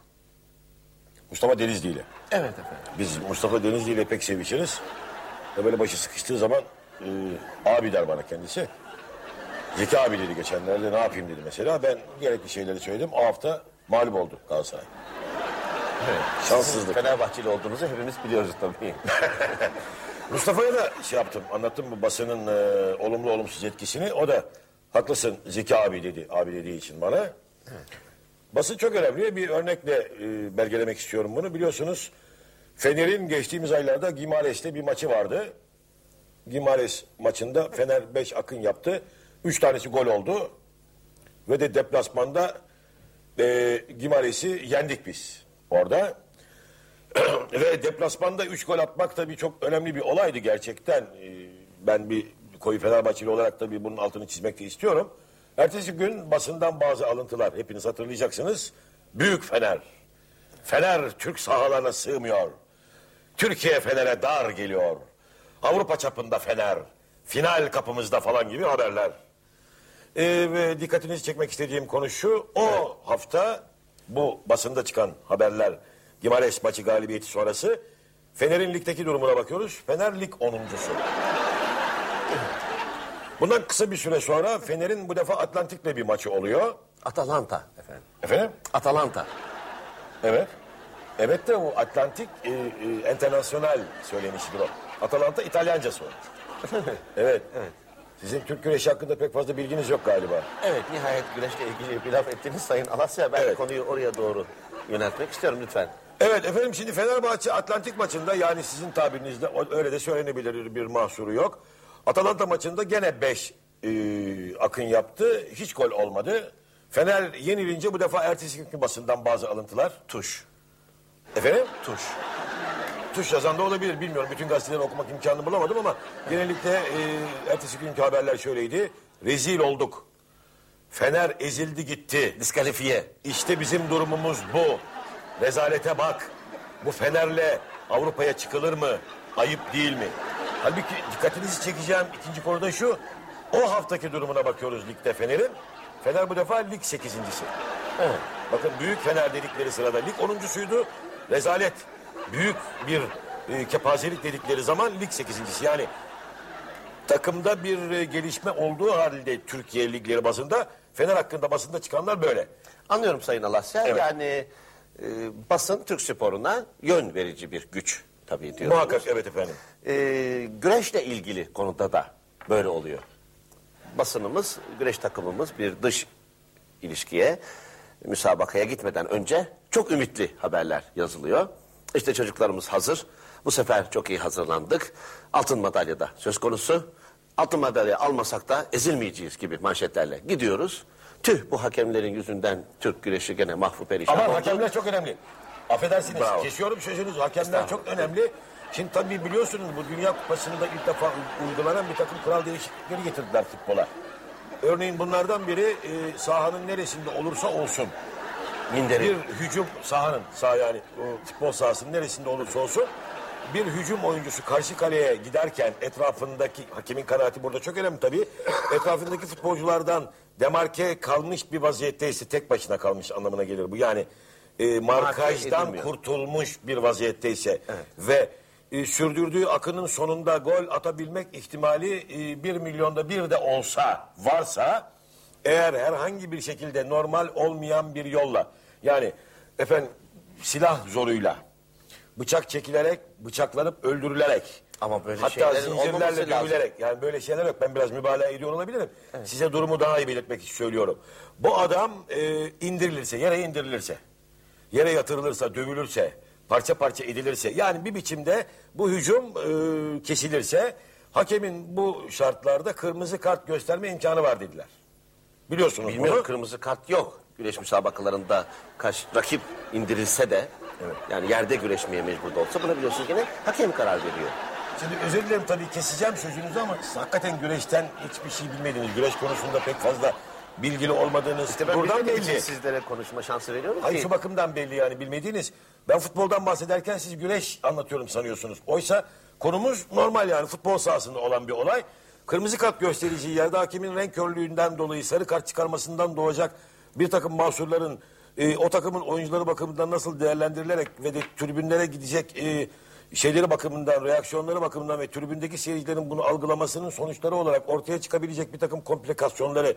Mustafa Denizli ile. Evet efendim. Biz Mustafa Denizli ile pek sevişiriz. Ve böyle başı sıkıştığı zaman e, abi der bana kendisi. Zeki abi dedi geçenlerde ne yapayım dedi mesela. Ben gerekli şeyleri söyledim. O hafta mağlup oldu Galatasaray. Evet. Şanssızlık. Fenerbahçeli olduğunuzu hepimiz biliyoruz tabii. Mustafa'ya da şey yaptım, anlattım bu basının e, olumlu olumsuz etkisini. O da haklısın Zeki abi dedi, abi dediği için bana. Basın çok önemli. Bir örnekle e, belgelemek istiyorum bunu. Biliyorsunuz Fener'in geçtiğimiz aylarda Gimares'te bir maçı vardı. Gimares maçında Fener 5 akın yaptı. 3 tanesi gol oldu. Ve de deplasmanda e, Gimares'i yendik biz orada. Ve deplasmanda 3 gol atmak tabii çok önemli bir olaydı gerçekten. Ee, Ben bir koyu Fenerbahçeli olarak tabii bunun altını çizmek de istiyorum. Ertesi gün basından bazı alıntılar hepiniz hatırlayacaksınız. Büyük Fener. Fener Türk sahalarına sığmıyor. Türkiye Fener'e dar geliyor. Avrupa çapında Fener. Final kapımızda falan gibi haberler. Ee, ve dikkatinizi çekmek istediğim konu şu. O hafta bu basında çıkan haberler Gimares maçı galibiyeti sonrası Fener'in ligdeki durumuna bakıyoruz. Fener lig 10.sü. Bundan kısa bir süre sonra Fener'in bu defa Atlantik'le bir maçı oluyor. Atalanta efendim. Efendim? Atalanta. Evet. Evet de o Atlantik e, e, internasyonel söylenişidir o. Atalanta İtalyancası o. evet. Evet. Sizin Türk güreşi hakkında pek fazla bilginiz yok galiba. Evet nihayet güreşle ilgili bir laf ettiniz Sayın Alasya. Ben Evet. konuyu oraya doğru yöneltmek istiyorum lütfen. Evet efendim şimdi Fenerbahçe Atlantik maçında yani sizin tabirinizde o- öyle de söylenebilir bir mahsuru yok. Atalanta maçında gene 5 akın yaptı. Hiç gol olmadı. Fener yenilince bu defa ertesi günkü basından bazı alıntılar. Tuş. Efendim? Tuş. Tuş yazan da olabilir bilmiyorum. Bütün gazeteleri okumak imkanı bulamadım ama genellikle e, ertesi günkü haberler şöyleydi. Rezil olduk. Fener ezildi gitti. Diskalifiye. İşte bizim durumumuz bu. Rezalete bak. Bu Fener'le Avrupa'ya çıkılır mı? Ayıp değil mi? Halbuki dikkatinizi çekeceğim ikinci konuda şu. O haftaki durumuna bakıyoruz ligde Fener'in. Fener bu defa lig sekizincisi. Evet. Bakın büyük Fener dedikleri sırada lig onuncusuydu. Rezalet. Büyük bir e, kepazelik dedikleri zaman lig sekizincisi. Yani takımda bir e, gelişme olduğu halde Türkiye ligleri basında Fener hakkında basında çıkanlar böyle. Anlıyorum Sayın Alasya. Evet. Yani e, basın Türk sporuna yön verici bir güç tabii diyorsunuz. Muhakkak evet efendim. E, güreşle ilgili konuda da böyle oluyor. Basınımız, güreş takımımız bir dış ilişkiye, müsabakaya gitmeden önce çok ümitli haberler yazılıyor. İşte çocuklarımız hazır. Bu sefer çok iyi hazırlandık. Altın madalya da söz konusu. Altın madalya almasak da ezilmeyeceğiz gibi manşetlerle gidiyoruz. Tüh bu hakemlerin yüzünden Türk güreşi gene mahvu perişan Ama oldu. hakemler çok önemli. Affedersiniz Bravo. kesiyorum sözünüzü. Hakemler çok önemli. Şimdi tabii biliyorsunuz bu Dünya Kupası'nda ilk defa uygulanan bir takım kural değişiklikleri getirdiler futbola. Örneğin bunlardan biri e, sahanın neresinde olursa olsun Minderi. bir hücum sahanın sağ yani o futbol sahasının neresinde olursa olsun bir hücum oyuncusu karşı kaleye giderken etrafındaki hakemin kanaati burada çok önemli tabii. Etrafındaki futbolculardan demarke kalmış bir vaziyetteyse tek başına kalmış anlamına gelir bu. Yani e, markajdan kurtulmuş bir vaziyetteyse ve e, sürdürdüğü akının sonunda gol atabilmek ihtimali e, bir milyonda bir de olsa varsa eğer herhangi bir şekilde normal olmayan bir yolla yani efendim silah zoruyla bıçak çekilerek bıçaklanıp öldürülerek Ama böyle hatta zincirlerle dövülerek yani böyle şeyler yok. Ben biraz mübalağa ediyor olabilirim. Size durumu daha iyi belirtmek için söylüyorum. Bu adam e, indirilirse yere indirilirse yere yatırılırsa, dövülürse, parça parça edilirse yani bir biçimde bu hücum e, kesilirse hakemin bu şartlarda kırmızı kart gösterme imkanı var dediler. Biliyorsunuz Bilmiyorum bunu. kırmızı kart yok. Güreş müsabakalarında kaç rakip indirilse de yani yerde güreşmeye mecbur da olsa buna biliyorsunuz gene hakem karar veriyor. Şimdi özür dilerim tabii keseceğim sözünüzü ama siz hakikaten güreşten hiçbir şey bilmediniz. Güreş konusunda pek fazla bilgili olmadığınız İşte buradan belli. sizlere konuşma şansı veriyorum Hayır ki. şu bakımdan belli yani bilmediğiniz. Ben futboldan bahsederken siz güreş anlatıyorum sanıyorsunuz. Oysa konumuz normal yani futbol sahasında olan bir olay. Kırmızı kart göstericiyi yerde hakemin renk körlüğünden dolayı sarı kart çıkarmasından doğacak bir takım mahsurların e, o takımın oyuncuları bakımından nasıl değerlendirilerek ve de tribünlere gidecek e, şeyleri bakımından, reaksiyonları bakımından ve tribündeki seyircilerin bunu algılamasının sonuçları olarak ortaya çıkabilecek bir takım komplikasyonları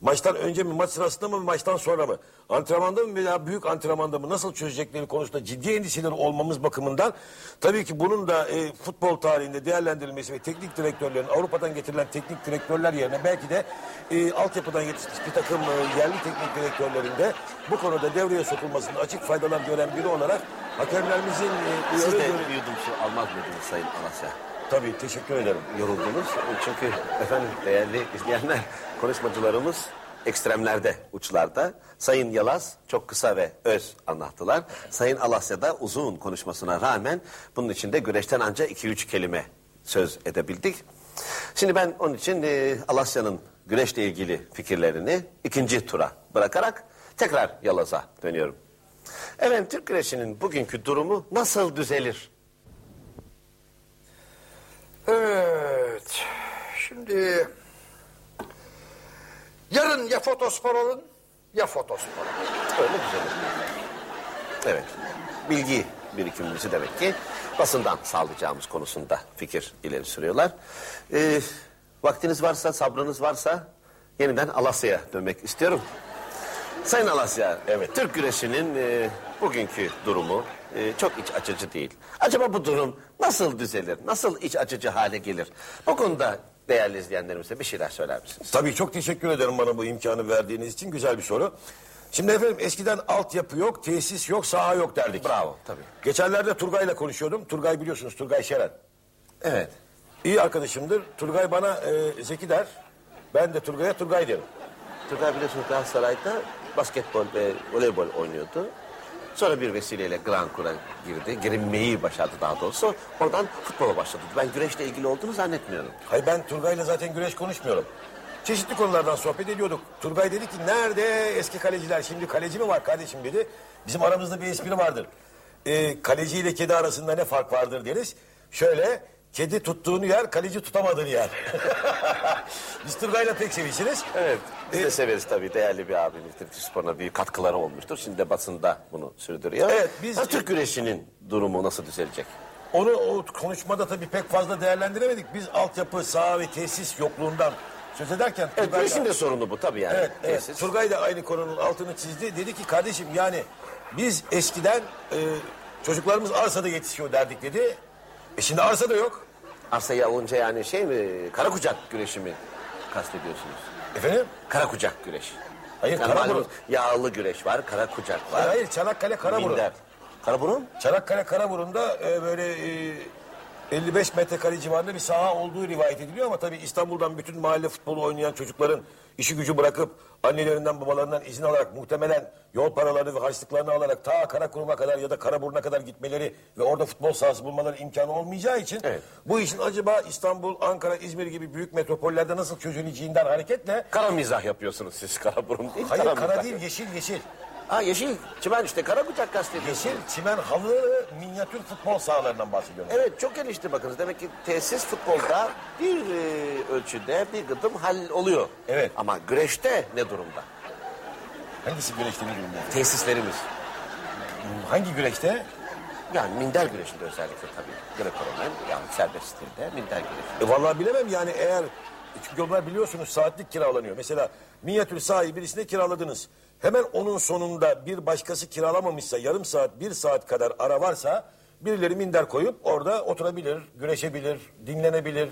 Maçtan önce mi, maç sırasında mı, maçtan sonra mı? Antrenmanda mı veya büyük antrenmanda mı nasıl çözecekleri konusunda ciddi endişeleri olmamız bakımından tabii ki bunun da e, futbol tarihinde değerlendirilmesi ve teknik direktörlerin Avrupa'dan getirilen teknik direktörler yerine belki de e, altyapıdan yetişmiş bir takım e, yerli teknik direktörlerin de bu konuda devreye sokulmasında açık faydalar gören biri olarak hakemlerimizin e, Siz de yudum su almaz mıydınız Sayın Alasya? Tabii teşekkür ederim. Yoruldunuz. Çünkü efendim değerli izleyenler konuşmacılarımız ekstremlerde, uçlarda. Sayın Yalaz çok kısa ve öz anlattılar. Sayın Alasya da uzun konuşmasına rağmen bunun içinde güreşten ancak iki üç kelime söz edebildik. Şimdi ben onun için e, Alasya'nın güreşle ilgili fikirlerini ikinci tura bırakarak tekrar Yalaz'a dönüyorum. Efendim Türk güreşinin bugünkü durumu nasıl düzelir? Evet. Şimdi yarın ya fotospor olun ya fotospor. Öyle güzel. Evet. Bilgi birikimimizi demek ki basından sağlayacağımız konusunda fikir ileri sürüyorlar. Ee, vaktiniz varsa, sabrınız varsa yeniden Alasya'ya dönmek istiyorum. Sayın Alasya, evet. Türk güreşinin e, bugünkü durumu e, çok iç açıcı değil. Acaba bu durum nasıl düzelir, nasıl iç açıcı hale gelir? Bu konuda değerli izleyenlerimize bir şeyler söyler misiniz? Tabii çok teşekkür ederim bana bu imkanı verdiğiniz için. Güzel bir soru. Şimdi efendim eskiden altyapı yok, tesis yok, saha yok derdik. Bravo tabii. Geçenlerde Turgay'la konuşuyordum. Turgay biliyorsunuz Turgay Şeren. Evet. İyi arkadaşımdır. Turgay bana e, Zeki der. Ben de Turgay'a Turgay derim. Turgay biliyorsunuz Galatasaray'da basketbol ve voleybol oynuyordu. Sonra bir vesileyle Grand Kur'a girdi. Girinmeyi başardı daha doğrusu. Oradan futbola başladı. Ben güreşle ilgili olduğunu zannetmiyorum. Hayır ben Turgay'la zaten güreş konuşmuyorum. Çeşitli konulardan sohbet ediyorduk. Turgay dedi ki nerede eski kaleciler şimdi kaleci mi var kardeşim dedi. Bizim aramızda bir espri vardır. Ee, kaleci ile kedi arasında ne fark vardır deriz. Şöyle kedi tuttuğunu yer kaleci tutamadığını yer. Biz Turgay'la pek sevişiriz. Evet. Biz de severiz tabii. Değerli bir abimizdir. Türk sporuna büyük katkıları olmuştur. Şimdi de basında bunu sürdürüyor. Evet, biz- Ha, Türk güreşinin durumu nasıl düzelecek? Onu o konuşmada tabii pek fazla değerlendiremedik. Biz altyapı, saha ve tesis yokluğundan söz ederken... Evet, Turgay'la- güreşin de sorunu bu tabii yani. Evet, evet. Tesis. Turgay da aynı konunun altını çizdi. Dedi ki kardeşim yani biz eskiden e, çocuklarımız arsada yetişiyor derdik dedi. E şimdi arsa da yok. Arsayı alınca yani şey mi, kara kucak güreşi mi kastediyorsunuz? Efendim? Kara kucak güreş. Hayır, Yani kara malum burun. yağlı güreş var, kara kucak var. Hayır, hayır Çanakkale Karaburun. Minder. Karaburun? Çanakkale Karaburun'da e, böyle e, 55 metrekare civarında bir saha olduğu rivayet ediliyor ama tabii İstanbul'dan bütün mahalle futbolu oynayan çocukların işi gücü bırakıp annelerinden babalarından izin alarak muhtemelen yol paraları ve harçlıklarını alarak ta Karakurum'a kadar ya da Karaburun'a kadar gitmeleri ve orada futbol sahası bulmaları imkanı olmayacağı için Evet. bu işin acaba İstanbul, Ankara, İzmir gibi büyük metropollerde nasıl çözüleceğinden hareketle Kara mizah yapıyorsunuz siz Karaburun değil. hayır kara mizah. değil yeşil yeşil. Ha yeşil, çimen işte kara kucak kastediyorsunuz. Yeşil çimen halı minyatür futbol sahalarından bahsediyorum. Evet çok gelişti bakınız. Demek ki tesis futbolda bir e, ölçüde bir gıdım hal oluyor. Evet. Ama güreşte ne durumda? Hangisi ne durumda? Tesislerimiz. Hangi güreşte? Yani minder güreşinde özellikle tabii. Greco-Romen yani serbest stilde minder güreşi. E vallahi bilemem yani eğer çünkü onlar biliyorsunuz saatlik kiralanıyor. Mesela minyatür sahayı birisine kiraladınız. Hemen onun sonunda bir başkası kiralamamışsa yarım saat bir saat kadar ara varsa birileri minder koyup orada oturabilir, güreşebilir, dinlenebilir.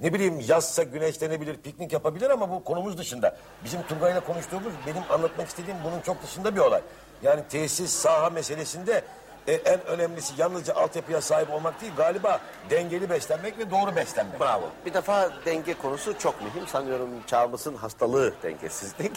Ne bileyim yazsa güneşlenebilir, piknik yapabilir ama bu konumuz dışında. Bizim Turgay'la konuştuğumuz benim anlatmak istediğim bunun çok dışında bir olay. Yani tesis, saha meselesinde e, en önemlisi yalnızca altyapıya sahip olmak değil galiba dengeli beslenmek ve doğru beslenmek. Bravo. Bir defa denge konusu çok mühim. Sanıyorum çağımızın hastalığı dengesizlik.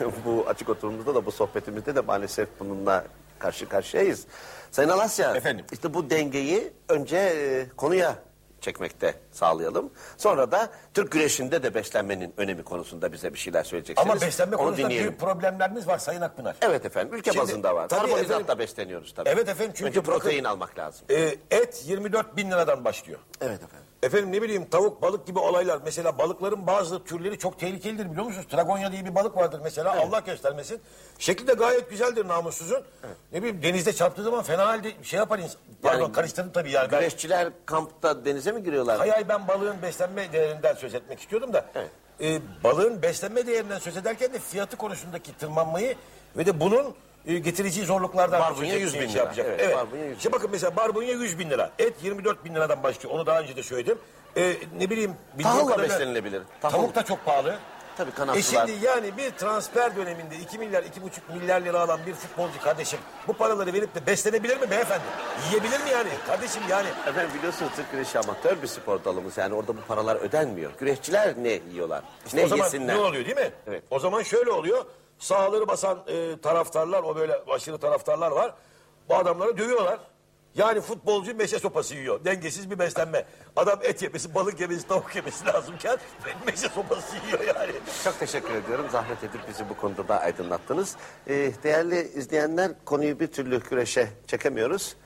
bu açık oturumumuzda da bu sohbetimizde de maalesef bununla karşı karşıyayız. Sayın Alasya. Efendim? İşte bu dengeyi önce e, konuya çekmekte sağlayalım. Sonra da Türk güreşinde de beslenmenin önemi konusunda bize bir şeyler söyleyeceksiniz. Ama beslenme Onu konusunda dinleyelim. büyük problemlerimiz var Sayın Akpınar. Evet efendim. Ülke Şimdi, bazında var. tabii Karbonhidratla efendim- besleniyoruz tabii. Evet efendim, çünkü Önce protein bakın- almak lazım. Ee, et 24 bin liradan başlıyor. Evet efendim. Efendim ne bileyim tavuk balık gibi olaylar. Mesela balıkların bazı türleri çok tehlikelidir biliyor musunuz? Tragonya diye bir balık vardır mesela Allah göstermesin. Şekli de gayet güzeldir namussuzun. Ne bileyim denizde çarptığı zaman fena halde şey yapar insan. Pardon Yani- karıştırdım tabii yani. Ben, Güreşçiler kampta denize mi giriyorlar? hay hay ben balığın beslenme değerinden söz etmek istiyordum da. Ee, balığın beslenme değerinden söz ederken de fiyatı konusundaki tırmanmayı ve de bunun e, getireceği zorluklardan Barbunya söz 100 bin etmeye lira. yapacak. Evet, Evet. barbunya 100 bin İşte bakın mesela barbunya 100 bin lira. Et 24 bin liradan başlıyor. Onu daha önce de söyledim. Ee, ne bileyim. bildiğim Tavulla kadarıyla- beslenilebilir. Tahıl. Tavuk da çok pahalı. Tabii E şimdi yani bir transfer döneminde 2 milyar, 2,5 milyar lira alan bir futbolcu kardeşim bu paraları verip de beslenebilir mi beyefendi? Yiyebilir mi yani? Kardeşim yani Efendim biliyorsunuz Türk güreşi amatör bir spor dalımız. Yani orada bu paralar ödenmiyor. Güreşçiler ne yiyorlar? ne o zaman yesinler? ne oluyor değil mi? Evet. O zaman şöyle oluyor. Sahaları basan e, taraftarlar, o böyle aşırı taraftarlar var. Bu adamları dövüyorlar. Yani futbolcu meşe sopası yiyor. Dengesiz bir beslenme. Adam et yemesi, balık yemesi, tavuk yemesi lazımken meşe sopası yiyor yani. Çok teşekkür ediyorum. Zahmet edip bizi bu konuda da aydınlattınız. Ee, değerli izleyenler konuyu bir türlü güreşe çekemiyoruz.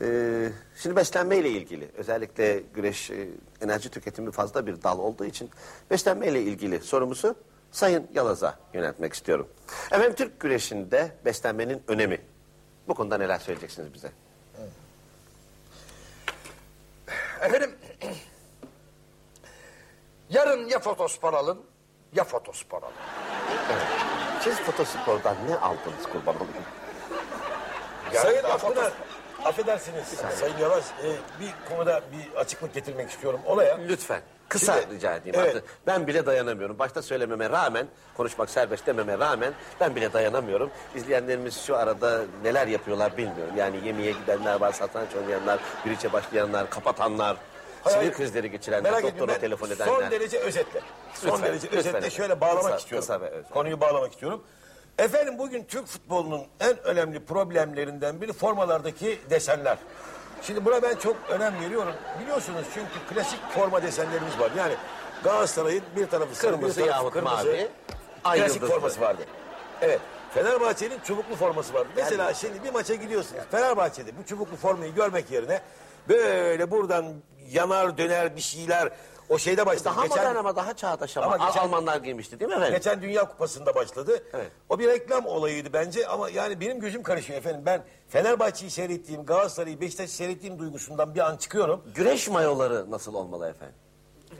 Ee, şimdi beslenmeyle ilgili özellikle güreş e, enerji tüketimi fazla bir dal olduğu için beslenmeyle ilgili sorumuzu Sayın Yalaz'a yöneltmek istiyorum. Efendim Türk güreşinde beslenmenin önemi. Bu konuda neler söyleyeceksiniz bize? Efendim yarın ya fotospor alın ya fotospor alın. Siz fotospordan ne aldınız kurban olayım? Sayın ya Akpınar, affedersiniz Sayın Yavaş, e, bir konuda bir açıklık getirmek istiyorum olaya. Lütfen. Kısa Şimdi- rica edeyim Evet. artık. Ben bile dayanamıyorum. Başta söylememe rağmen, konuşmak serbest dememe rağmen ben bile dayanamıyorum. İzleyenlerimiz şu arada neler yapıyorlar bilmiyorum. Yani yemeğe gidenler var, satranç oynayanlar, biriçe başlayanlar, kapatanlar, Hayır, sinir krizleri geçirenler, Merak doktora ben telefon edenler. son derece özetle. Son Lütfen, derece lütfen özetle efendim. şöyle bağlamak Kısa- istiyorum. kısa ve özet. Konuyu bağlamak istiyorum. Efendim bugün Türk futbolunun en önemli problemlerinden biri formalardaki desenler. Şimdi buna ben çok önem veriyorum. Biliyorsunuz çünkü klasik forma desenlerimiz var. Yani Galatasaray'ın bir tarafı sarı, Kırmızı bir tarafı yahut kırmızı. mavi, ay Klasik yıldızlı. forması vardı. Evet. Fenerbahçe'nin çubuklu forması vardı. Mesela şimdi bir maça gidiyorsunuz. Fenerbahçe'de bu çubuklu formayı görmek yerine böyle buradan yanar döner bir şeyler o şeyde başladı. Daha modern ama daha çağdaş ama, Ama geçen- Almanlar giymişti değil mi efendim? Geçen Dünya Kupası'nda başladı. Evet. O bir reklam olayıydı bence ama yani benim gözüm karışıyor efendim. Ben Fenerbahçe'yi seyrettiğim, Galatasaray'ı, Beşiktaş'ı seyrettiğim duygusundan bir an çıkıyorum. Güreş mayoları nasıl olmalı efendim?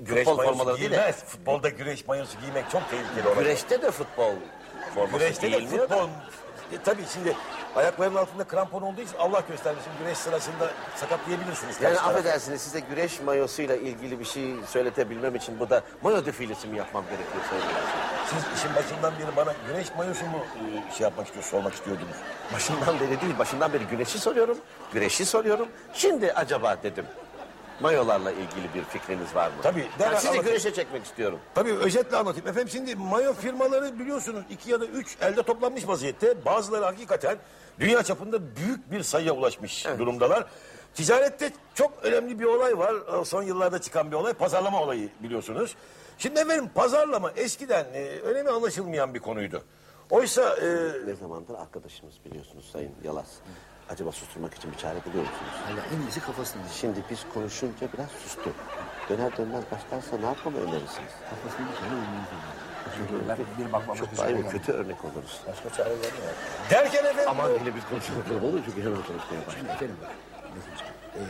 Güreş Futbol mayosu formaları değil de. giyilmez. Futbolda güreş mayosu giymek çok tehlikeli olay. Güreşte de futbol forması Güreşte de giyilmiyor da. futbol. E, tabii şimdi ayaklarının altında krampon olduğu için Allah göstermesin güreş sırasında sakatlayabilirsiniz. Yani tarafı. affedersiniz size güreş mayosuyla ilgili bir şey söyletebilmem için burada mayo defilesi mi yapmam gerekiyor söyleyeyim. Siz işin başından beri bana güreş mayosu mu e, şey yapmak istiyor, sormak istiyordunuz? Başından beri değil, başından beri güneşi soruyorum, güreşi soruyorum. Şimdi acaba dedim, mayolarla ilgili bir fikriniz var mı? Tabii, Yani sizi anlatayım. güreşe çekmek istiyorum. Tabii özetle anlatayım. Efendim şimdi mayo firmaları biliyorsunuz iki ya da üç elde toplanmış vaziyette. Bazıları hakikaten dünya çapında büyük bir sayıya ulaşmış durumdalar. Ticarette çok önemli bir olay var. Ee, Son yıllarda çıkan bir olay. Pazarlama olayı biliyorsunuz. Şimdi efendim pazarlama eskiden e, önemi anlaşılmayan bir konuydu. Oysa e, Ne zamandır arkadaşımız biliyorsunuz Sayın Yalas. Acaba susturmak için bir çare buluyor musunuz? Hala en iyisi kafasını. Şimdi biz konuşunca biraz sustu. Döner dönmez başlarsa ne yapmamı önerirsiniz? Kafasını Ben bir bakmamak Çok geldim. kötü örnek oluruz. başka çare var mı? Derken efendim Aman yine biz konuşalım. Olur çünkü hemen konuşmaya başlayalım. Efendim bak. Eee,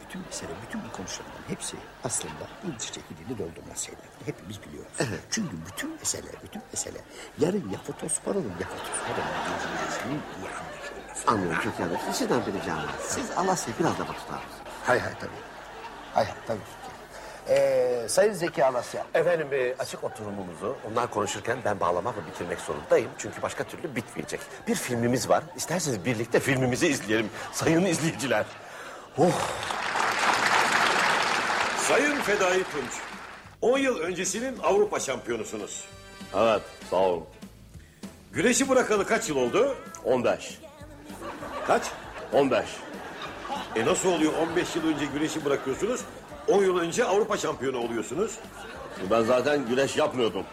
bütün mesele, bütün bu konuşulanların hepsi aslında İngilizce dilini doldurmaz şeyler. Hepimiz biliyoruz. Çünkü bütün mesele, bütün mesele yarın ya fotosporunun ya fotosporunun İngilizcesinin Anlıyorum çok yani. Sizden bir ricam var. Siz Alasya'yı biraz daha tutar mısınız? Hay hay tabii. Hay hay tabii. Eee Sayın Zeki Alasya. Efendim e, açık oturumumuzu onlar konuşurken ben bağlamak ve bitirmek zorundayım. Çünkü başka türlü bitmeyecek. Bir filmimiz var. İsterseniz birlikte filmimizi izleyelim. Sayın izleyiciler. Oh. Sayın Fedai Tunç, 10 yıl öncesinin Avrupa şampiyonusunuz. Evet sağ olun. Güreşi bırakalı kaç yıl oldu? 15. Kaç? 15. E nasıl oluyor 15 yıl önce güreşi bırakıyorsunuz, 10 yıl önce Avrupa şampiyonu oluyorsunuz? Ben zaten güreş yapmıyordum.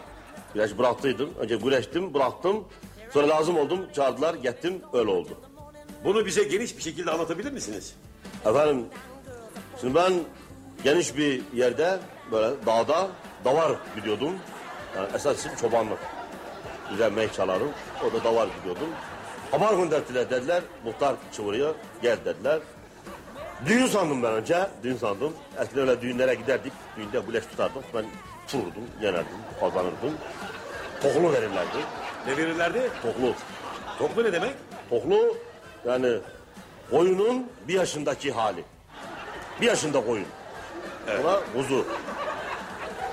Güreş bıraktıydım. Önce güreştim bıraktım. Sonra lazım oldum çağırdılar gittim öyle oldu. Bunu bize geniş bir şekilde anlatabilir misiniz? Efendim şimdi ben geniş bir yerde böyle dağda davar gidiyordum. Yani esas çobanlık. Güzel mey çalarım. Orada davar gidiyordum. Haber gönderdiler dediler. Muhtar çığırıyor. Gel dediler. Düğün sandım ben önce. Düğün sandım. Eskiden öyle düğünlere giderdik. Düğünde güleş tutardık. Ben vururdum, yenerdim, kazanırdım. Toklu verirlerdi. Ne verirlerdi? Toklu. Toklu ne demek? Toklu yani koyunun bir yaşındaki hali. Bir yaşında koyun. Ona kuzu.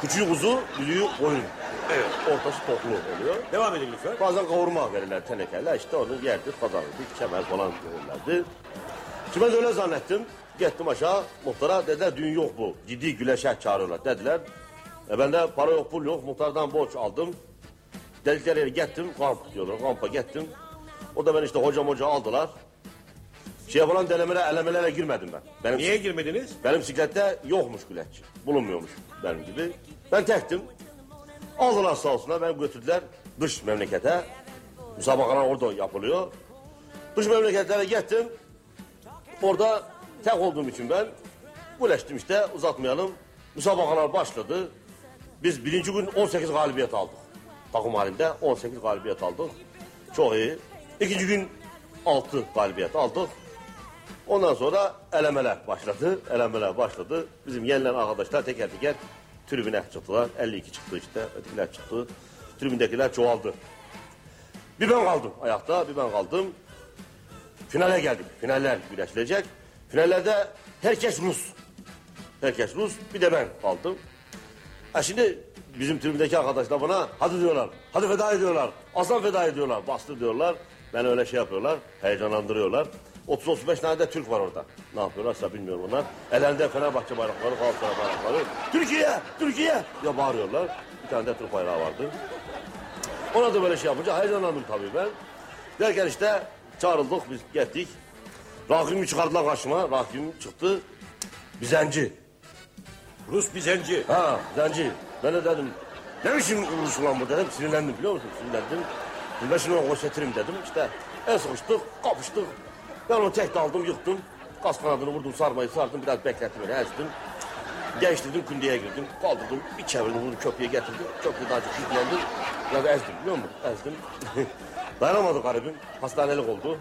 Küçüğü kuzu, büyüğü koyun. Evet. Ortası toklu oluyor. Devam edin lütfen. Bazen kavurma verirler tenekeyle. işte onu yerdik, kazanırdık. Kemer falan verirlerdi. Şimdi ben öyle zannettim. Gittim aşağı muhtara dediler düğün yok bu. Ciddi güleşe çağırıyorlar dediler. E ben de para yok pul yok muhtardan borç aldım. Dedikleri yere gittim kamp diyorlar kampa gittim. O da ben işte hocam hoca aldılar. Şey falan denemelere elemelere girmedim ben. Benim, Niye girmediniz? benim bisiklette yokmuş güleç. Bulunmuyormuş benim gibi. Ben tektim. Aldılar sağ olsunlar beni götürdüler dış memlekete. Müsabakalar orada yapılıyor. Dış memleketlere gittim. Orada tek olduğum için ben güleştim işte uzatmayalım. Müsabakalar başladı. Biz birinci gün 18 galibiyet aldık. Takım halinde 18 galibiyet aldık. Çok iyi. İkinci gün 6 galibiyet aldık. Ondan sonra elemeler başladı. Elemeler başladı. Bizim yenilen arkadaşlar teker teker tribüne çıktılar. 52 çıktı işte. Ötekiler çıktı. Tribündekiler çoğaldı. Bir ben kaldım ayakta. Bir ben kaldım. Finale geldik. Finaller güreşilecek. Finallerde herkes Rus. Herkes Rus. Bir de ben kaldım. Ha şimdi bizim tribündeki arkadaşlar bana hadi diyorlar. Hadi feda ediyorlar. Aslan feda ediyorlar. Bastır diyorlar. Ben öyle şey yapıyorlar. Heyecanlandırıyorlar. 30-35 tane de Türk var orada. Ne yapıyorlarsa bilmiyorum onlar. Ellerinde Fenerbahçe bayrakları, Galatasaray bayrakları. Türkiye! Türkiye! Ya bağırıyorlar. Bir tane de Türk bayrağı vardı. Ona da böyle şey yapınca heyecanlandım tabii ben. Derken işte çağrıldık biz gittik. Rakim'i çıkardılar karşıma. Rakim çıktı. Bir zenci. Rus bir zenci. Ha zenci. Ben de dedim ne biçim Rus ulan bu dedim. Sinirlendim biliyor musun? Sinirlendim. Ben şunu koşetirim dedim. İşte el sıkıştık, kapıştık. Ben onu tek daldım, yıktım. Kas kanadını vurdum, sarmayı sardım. Biraz beklettim öyle ezdim. Geçtirdim, kündeye girdim. Kaldırdım, bir çevirdim, bunu köprüye getirdim. Köprüde acık yüklendim. Biraz ezdim biliyor musun? Ezdim. Dayanamadı garibim. Hastanelik oldu.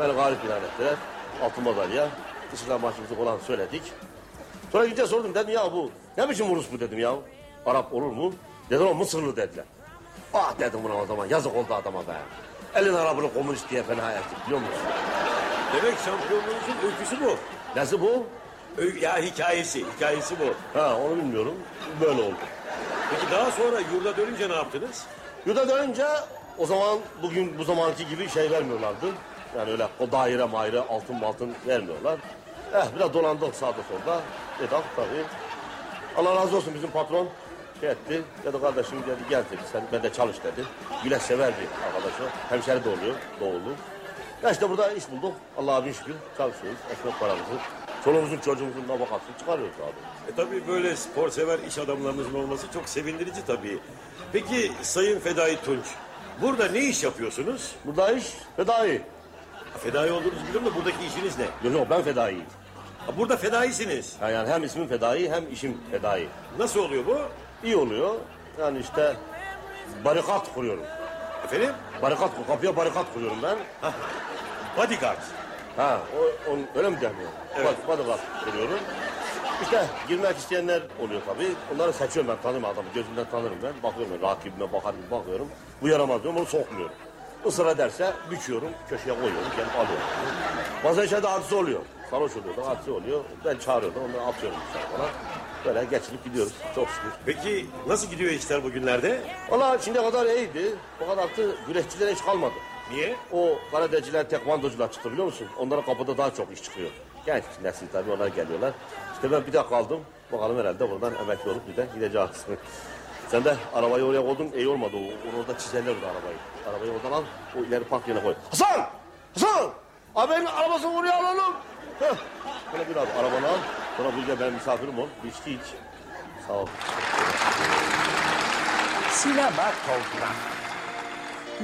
Beni galip ilan ettiler. Altın madalya. Dışarıdan maçımızı falan söyledik. Sonra gidince sordum dedim ya bu ne biçim Rus bu dedim ya. Arap olur mu? Dediler o Mısırlı dediler. Ah dedim buna o zaman yazık oldu adama be. Elin Arap'ını komünist diye fena ettik biliyor musun? Demek şampiyonluğunuzun öyküsü bu. Nasıl bu? Ö- ya hikayesi, hikayesi bu. Ha onu bilmiyorum. Böyle oldu. Peki daha sonra yurda dönünce ne yaptınız? Yurda dönünce o zaman bugün bu zamanki gibi şey vermiyorlardı. Yani öyle o daire maire altın altın vermiyorlar. Eh biraz dolandık sağda solda. Dedik tabii. Allah razı olsun bizim patron şey etti. Dedi kardeşim dedi gel dedi sen ben de çalış dedi. Güleş sever bir arkadaş o. Hemşeri de oluyor doğulu. Ya işte burada iş bulduk. Allah'a bin şükür çalışıyoruz. Ekmek paramızı. Çoluğumuzun çocuğumuzun nafakasını çıkarıyoruz abi. E tabii böyle spor sever iş adamlarınızın olması çok sevindirici tabii. Peki Sayın Fedai Tunç, burada ne iş yapıyorsunuz? Burada iş fedai. Fedai olduğunuzu biliyorum da buradaki işiniz ne? Yok yok ben fedaiyim. Ha, burada fedaisiniz. Ha, yani hem ismim fedai hem işim fedai. Nasıl oluyor bu? İyi oluyor. Yani işte barikat kuruyorum. Efendim? Barikat, kapıya barikat kuruyorum ben. Bodyguard. Ha, o, on, öyle mi deniyor? Evet. Bad- Barikat kuruyorum. İşte girmek isteyenler oluyor tabii. Onları seçiyorum ben, tanıyorum adamı. Gözümden tanırım ben. Bakıyorum rakibime bakar gibi bakıyorum. Bu yaramaz diyorum, onu sokmuyorum. Israr ederse büküyorum, köşeye koyuyorum, gelip alıyorum. Bazen şeyde hadise oluyor. Sarhoş oluyor da hadise oluyor. Ben çağırıyorum, onları atıyorum dışarı falan. Böyle geçinip gidiyoruz, çok şükür. Peki nasıl gidiyor işler bugünlerde? Valla şimdiye kadar iyiydi. Fakat artık güreşçilere hiç kalmadı. Niye? O karateciler, tekvandocular çıktı biliyor musun? Onlara kapıda daha çok iş çıkıyor. Genç nesil tabii onlar geliyorlar. İşte ben bir de kaldım. Bakalım herhalde buradan emekli olup bir de gideceğiz. Sen de arabayı oraya koydun iyi olmadı. O, orada çizerler orada arabayı. Arabayı oradan al, o ileri park yerine koy. Hasan! Hasan! Abi arabasını oraya alalım. Heh. Böyle bir abi arabanı al. Sonra bu gece benim misafirim ol. Bir içki iç. Sağ ol. Sinematograf.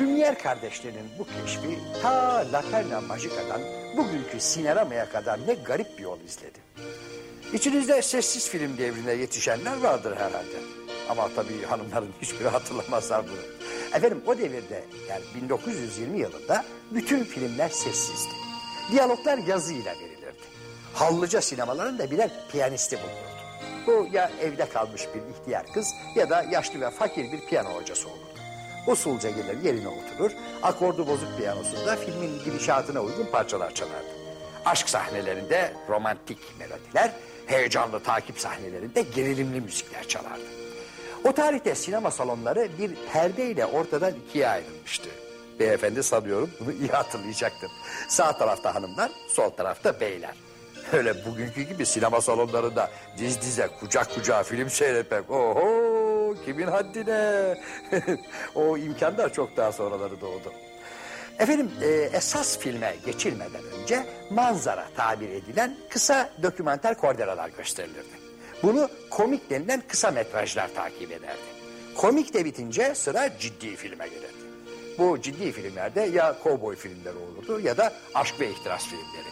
Lumière kardeşlerinin bu keşfi ta Laterna Magica'dan bugünkü Sinerama'ya kadar ne garip bir yol izledi. İçinizde sessiz film devrine yetişenler vardır herhalde. Ama tabii hanımların hiçbiri hatırlamazlar bunu. Efendim o devirde yani 1920 yılında bütün filmler sessizdi. Diyaloglar yazıyla verilirdi. Hallıca sinemaların da birer piyanisti bulunurdu. Bu ya evde kalmış bir ihtiyar kız ya da yaşlı ve fakir bir piyano hocası olurdu. Usulca gelir yerine oturur, akordu bozuk piyanosunda filmin gidişatına uygun parçalar çalardı. Aşk sahnelerinde romantik melodiler, heyecanlı takip sahnelerinde gerilimli müzikler çalardı. O tarihte sinema salonları bir perdeyle ortadan ikiye ayrılmıştı. Beyefendi sanıyorum bunu iyi hatırlayacaktır. Sağ tarafta hanımlar, sol tarafta beyler. Öyle bugünkü gibi sinema salonlarında diz dize kucak kucağa film seyretmek. Oho kimin haddine. o imkanlar çok daha sonraları doğdu. Efendim e, esas filme geçilmeden önce manzara tabir edilen kısa dokümenter kordelalar gösterilirdi. Bunu komik denilen kısa metrajlar takip ederdi. Komik de bitince sıra ciddi filme gelirdi. Bu ciddi filmlerde ya kovboy filmleri olurdu ya da aşk ve ihtiras filmleri.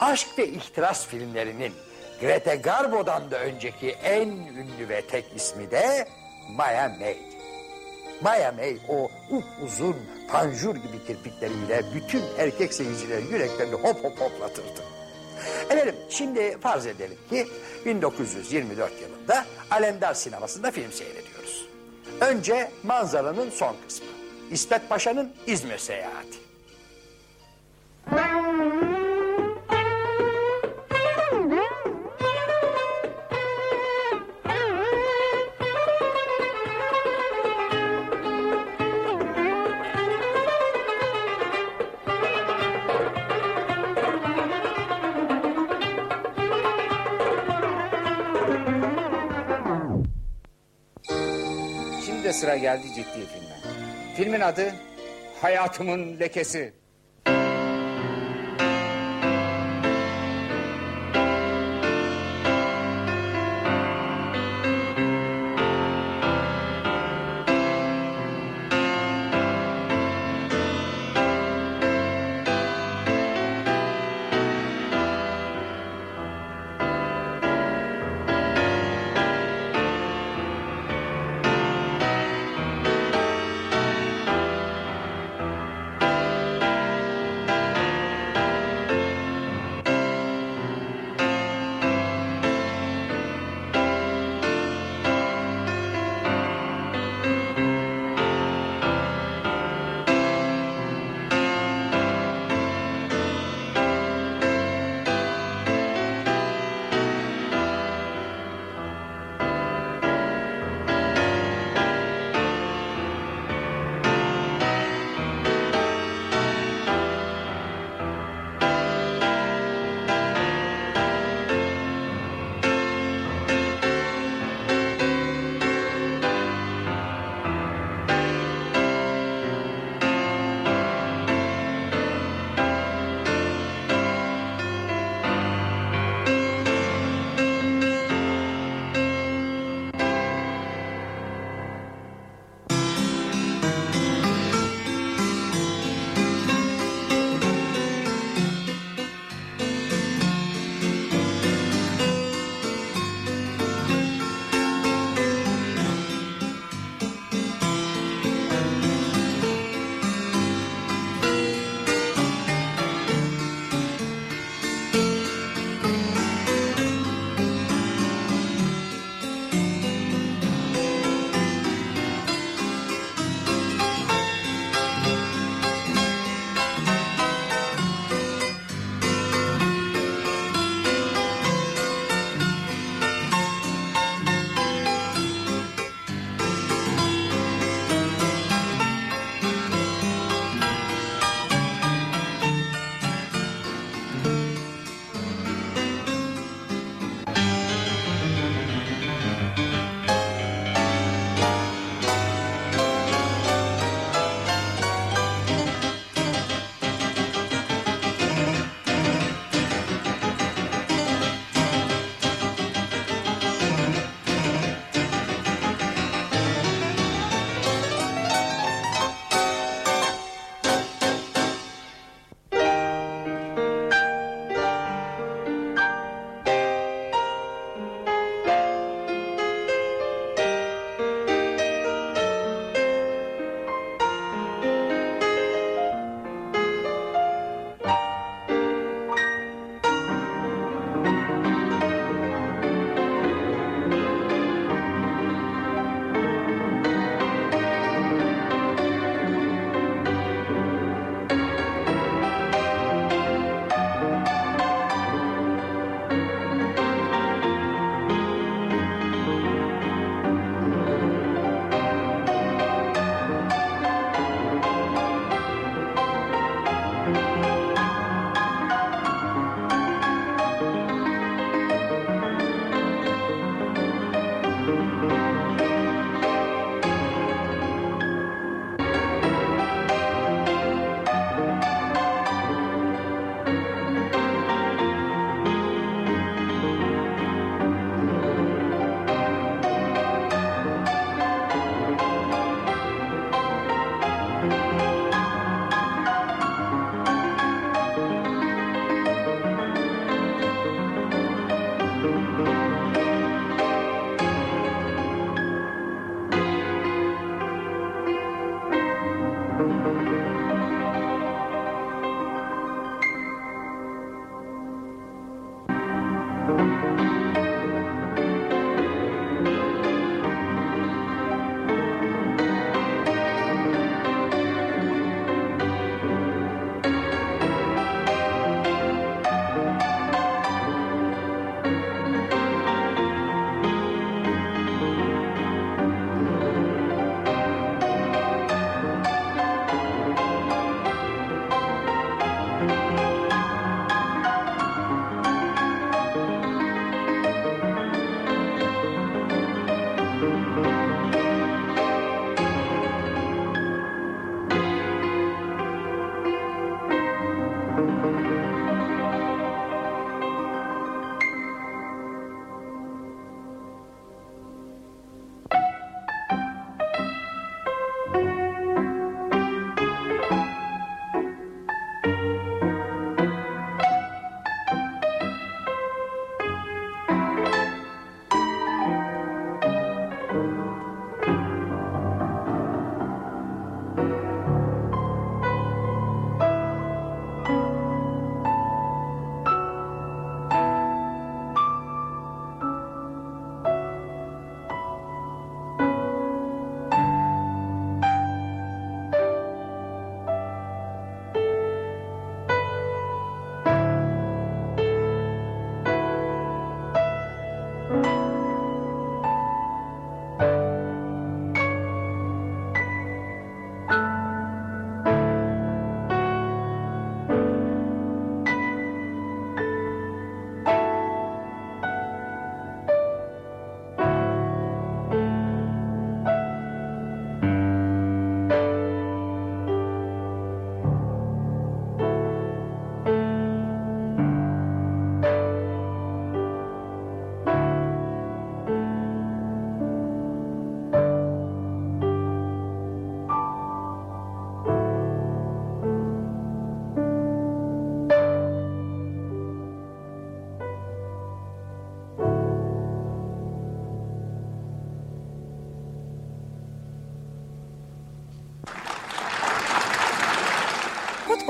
Aşk ve ihtiras filmlerinin Grete Garbo'dan da önceki en ünlü ve tek ismi de Maya May. Maya May o uzun panjur gibi kirpikleriyle bütün erkek seyircilerin yüreklerini hop hop hoplatırdı. Efendim şimdi farz edelim ki 1924 yılında Alemdar sinemasında film seyrediyoruz. Önce manzaranın son kısmı. İsmet Paşa'nın İzmir seyahati. Sıra geldi ciddi filme. Filmin adı Hayatımın Lekesi.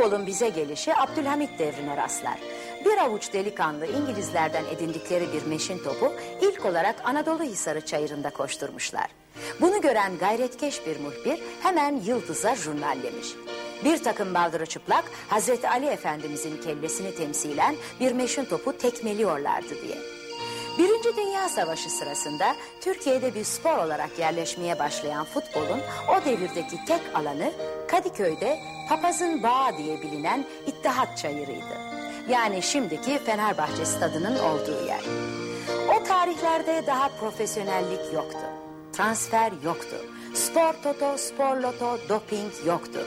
Futbolun bize gelişi Abdülhamit devrine rastlar. Bir avuç delikanlı İngilizlerden edindikleri bir meşin topu ilk olarak Anadolu Hisarı çayırında koşturmuşlar. Bunu gören gayretkeş bir muhbir hemen Yıldız'a jurnallemiş. Bir takım baldırı çıplak Hazreti Ali Efendimizin kellesini temsilen bir meşin topu tekmeliyorlardı diye. Birinci Dünya Savaşı sırasında Türkiye'de bir spor olarak yerleşmeye başlayan futbolun o devirdeki tek alanı Kadıköy'de Papazın Bağı diye bilinen İttihat Çayırı'ydı. Yani şimdiki Fenerbahçe stadının olduğu yer. O tarihlerde daha profesyonellik yoktu. Transfer yoktu. Spor toto, spor loto, doping yoktu.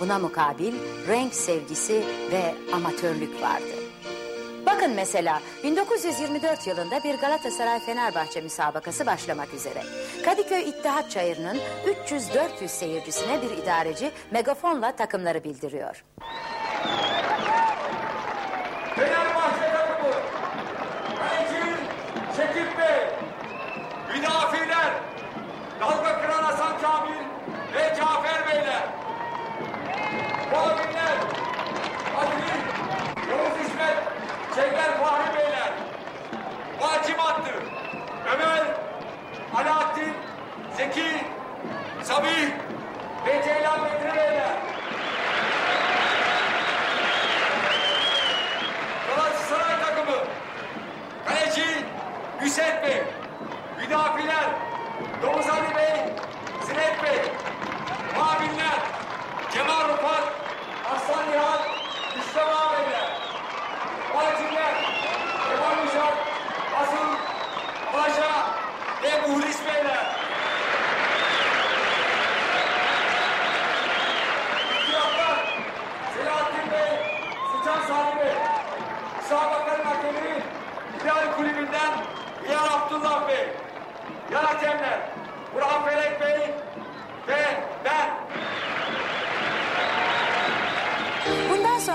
Buna mukabil renk sevgisi ve amatörlük vardı. Bakın mesela 1924 yılında bir Galatasaray Fenerbahçe müsabakası başlamak üzere. Kadıköy İttihat Çayırı'nın 300-400 seyircisine bir idareci megafonla takımları bildiriyor. Fenerbahçe takımı. Kaleci Şekip Bey. Müdafiler. Dalga Kıran Hasan Kamil ve Cafer Beyler. Muhabirler. Adli, Yavuz İsmet, Çengel Fahri Beyler. Vacim Attı. Ömer, Alaaddin, Zeki, Sabih ve Ceylan Bedri Beyler. Galatasaray takımı. Kaleci Hüseyin Bey. Müdafiler Domuz Ali Bey, Zinet Bey. Muhabirler Cemal Rufat, Aslan Nihat, Rüstem Ağabeyler. Kemal Uşak, Asıl, Paşa ve Muhlis Beyler. İtiraflar Selahattin Bey, Sıçan Salih Bey. Müsabakaların hakemi Hilal Kulübü'nden Hilal Abdullah Bey. Yan hakemler Burhan Felek Bey ve ben.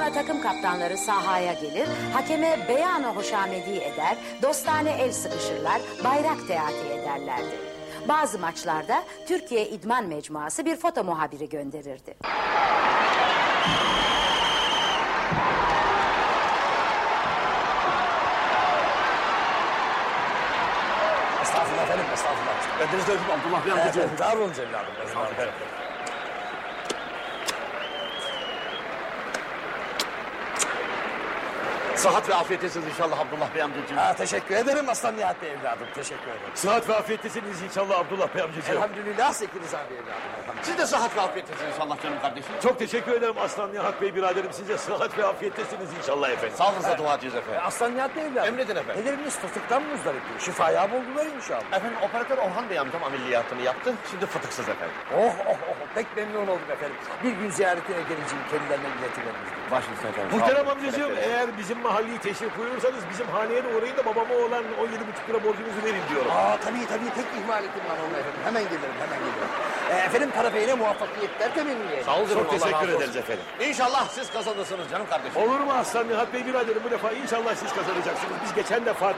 Sonra takım kaptanları sahaya gelir, hakeme beyanı hoşamedi eder, dostane el sıkışırlar, bayrak teati ederlerdi. Bazı maçlarda Türkiye İdman Mecmuası bir foto muhabiri gönderirdi. Estağfurullah efendim, estağfurullah. Bendeniz öpüm Abdullah. Evet, var olunuz evladım. Estağfurullah. Sıhhat ve afiyettesiniz inşallah Abdullah Bey amcacığım. Ha, teşekkür ederim Aslan Nihat Bey evladım, teşekkür ederim. Sıhhat ve afiyettesiniz inşallah Abdullah Bey amcacığım. Elhamdülillah Zekeriz abi evladım. Siz de sıhhat ve afiyettesiniz inşallah canım kardeşim. Çok teşekkür ederim Aslan Nihat Bey biraderim. Size sıhhat ve afiyettesiniz inşallah efendim. Sağlığınıza duacıyız efendim. Aslan Nihat Bey evladım. Emredin efendim. Ellerimiz fıstıktan muzdaripti. Şifaya buldular inşallah. Efendim operatör Orhan Bey amcam ameliyatını yaptı. Şimdi fıtıksız efendim. Oh oh oh pek memnun oldum efendim. Bir gün ziyaretine geleceğim kendilerine iletileriniz. Başınız efendim. Muhterem amcacığım eğer bizim mahalleyi teşrif buyurursanız bizim haneye de uğrayın da babama olan 17,5 lira borcunuzu verin diyorum. Aa tabii tabii pek ihmal ettim ben onu efendim. Hemen gelirim hemen gelirim. Ee, efendim tarafeyne muvaffakiyetler temenni Sağ olun canım. Çok teşekkür ederiz efendim. İnşallah siz kazanırsınız canım kardeşim. Olur mu Aslan Nihat Bey biraderim bu defa inşallah siz kazanacaksınız. Biz geçen defa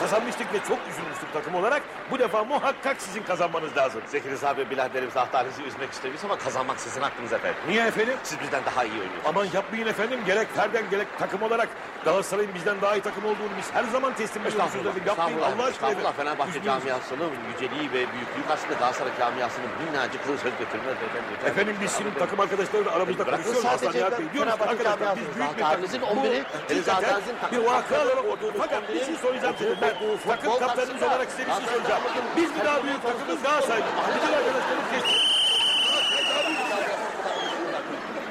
kazanmıştık ve çok üzülmüştük takım olarak. Bu defa muhakkak sizin kazanmanız lazım. Zekeriz abi biraderim zahtarınızı üzmek istemiş ama kazanmak sizin hakkınız efendim. Niye efendim? Siz bizden daha iyi oynuyorsunuz. Aman yapmayın efendim. Gerek ferden gerek takım olarak Galatasaray'ın bizden daha iyi takım olduğunu biz her zaman teslim ediyoruz. Yapmayın Allah aşkına. estağfurullah. Fenerbahçe camiasının yüceliği ve büyüklüğü karşısında Galatasaray camiasının minnacık kıl söz götürmez efendim. Efendim biz şimdi takım arkadaşlarıyla aramızda konuşuyoruz sadece Nihat Bey. Diyoruz ki arkadaşlar biz büyük bir takım. 11'i, Bu henüz hakikaten zatenizin takım bir vaka olarak olduğunu Fakat bir şey soracağım size. Ben takım karşısında olarak size bir şey soracağım. Biz mi daha büyük takımız Galatasaray? Bütün arkadaşlarım kesin.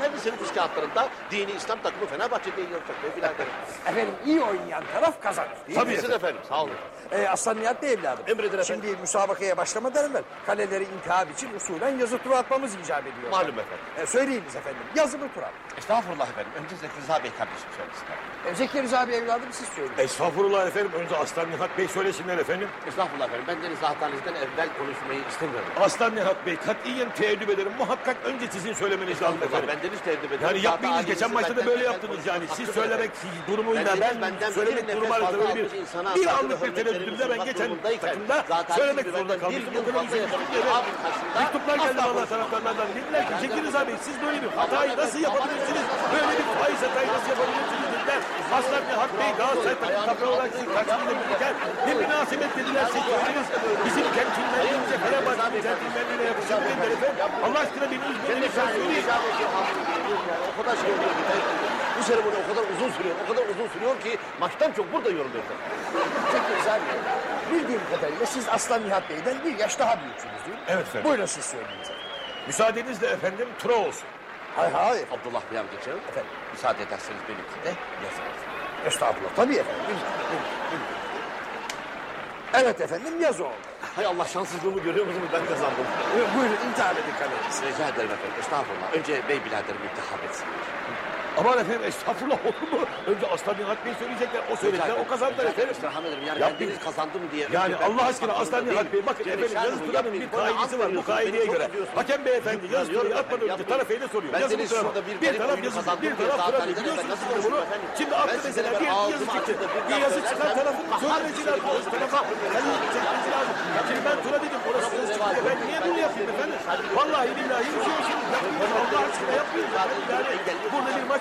Her senin üst kağıtlarında dini İslam takımı Fenerbahçe diye yazacak be biraderim. Efendim iyi oynayan taraf kazanır. Değil Tabii mi siz efendim sağ olun. Ee, Aslan Nihat Bey evladım. Emredin efendim. Şimdi müsabakaya başlamadan evvel kaleleri inkar için usulen yazı tura atmamız icap ediyor. Malum efendim. Ee, söyleyiniz efendim. Yazılı tura. Estağfurullah efendim. Önce Zekeriz Rıza Bey kardeşim söylesin. Ee, Zekeriz abi evladım siz söyleyin. Estağfurullah efendim. Önce Aslan Nihat Bey söylesinler efendim. Estağfurullah efendim. Ben deniz zahtanizden evvel konuşmayı istemiyorum. Aslan Nihat Bey katiyen teeddüp ederim. Muhakkak önce sizin söylemeniz lazım efendim. Ben deniz sevdim. Yani yapmayınız geçen maçta da böyle yaptınız yani. Siz söylemek durumuyla ben söylemek bir duruma nefes öyle fazla bir, bir anlık bir tereddütle ben geçen takımda söylemek siz zorunda yıl O kadar karşısında Mektuplar geldi asla valla taraftarlardan. Dediler ki Çekiniz abi siz böyle bir hatayı nasıl yapabilirsiniz? Böyle bir faiz hatayı nasıl yapabilirsiniz dediler. Aslan Nihat Bey Galatasaray takım kaptan olarak sizin karşınızda dururken ne münasebet dediler seçiminiz. Bizim centilmenliğimize Fenerbahçe'nin yakışır mı dediler efendim. Allah aşkına beni üzmeyin söyleyin. O kadar şey oluyor ki. Bu seremoni o kadar uzun sürüyor. O kadar uzun sürüyor ki maçtan çok burada yoruluyor. Çekiniz abi. Bildiğim kadarıyla siz Aslan Nihat Bey'den bir yaş daha büyüksünüz değil mi? Evet efendim. Buyurun siz söyleyiniz efendim. Müsaadenizle efendim tura olsun. Hay hay. Abdullah Bey amcacığım. Efendim. Müsaade ederseniz benimki de yazarız. Estağfurullah. Tabii efendim. Buyurun, buyurun, buyurun. Evet efendim yaz oldu. Hay Allah şanssızlığımı görüyor musunuz? Ben kazandım. Buyurun, intihar edin kalenizi. Rica ederim efendim. Estağfurullah. Önce bey biraderim iltihap etsin. Aman efendim estağfurullah olur mu? Önce Aslan Nihat Bey söyleyecekler. O söylediler o kazandılar efendim. İstirham ederim. Yani Yapmayın. kendiniz kazandım diye. Yani Allah aşkına Aslan. Nihat Bey bakın efendim bunu Turan'ın bir kaidesi var. Bu kaideye göre. Hakem beyefendi yazı turayı atmadan önce tarafıyla soruyor. Yazı Turan'a. bir taraf yazı bir diye taraf Turan. neden Biliyorsunuz bunu. Şimdi size mesela bir yazı çıktı. bir yazı çıkan tarafın söylemesi lazım. O tarafa kaleyi çekmesi lazım. Şimdi ben Tura dedim. Orası yazı çıktı. Ben niye bunu yapayım efendim? Vallahi billahi üzüyorsunuz. Yapmayın. Allah aşkına yapmayın. Yani burada bir maç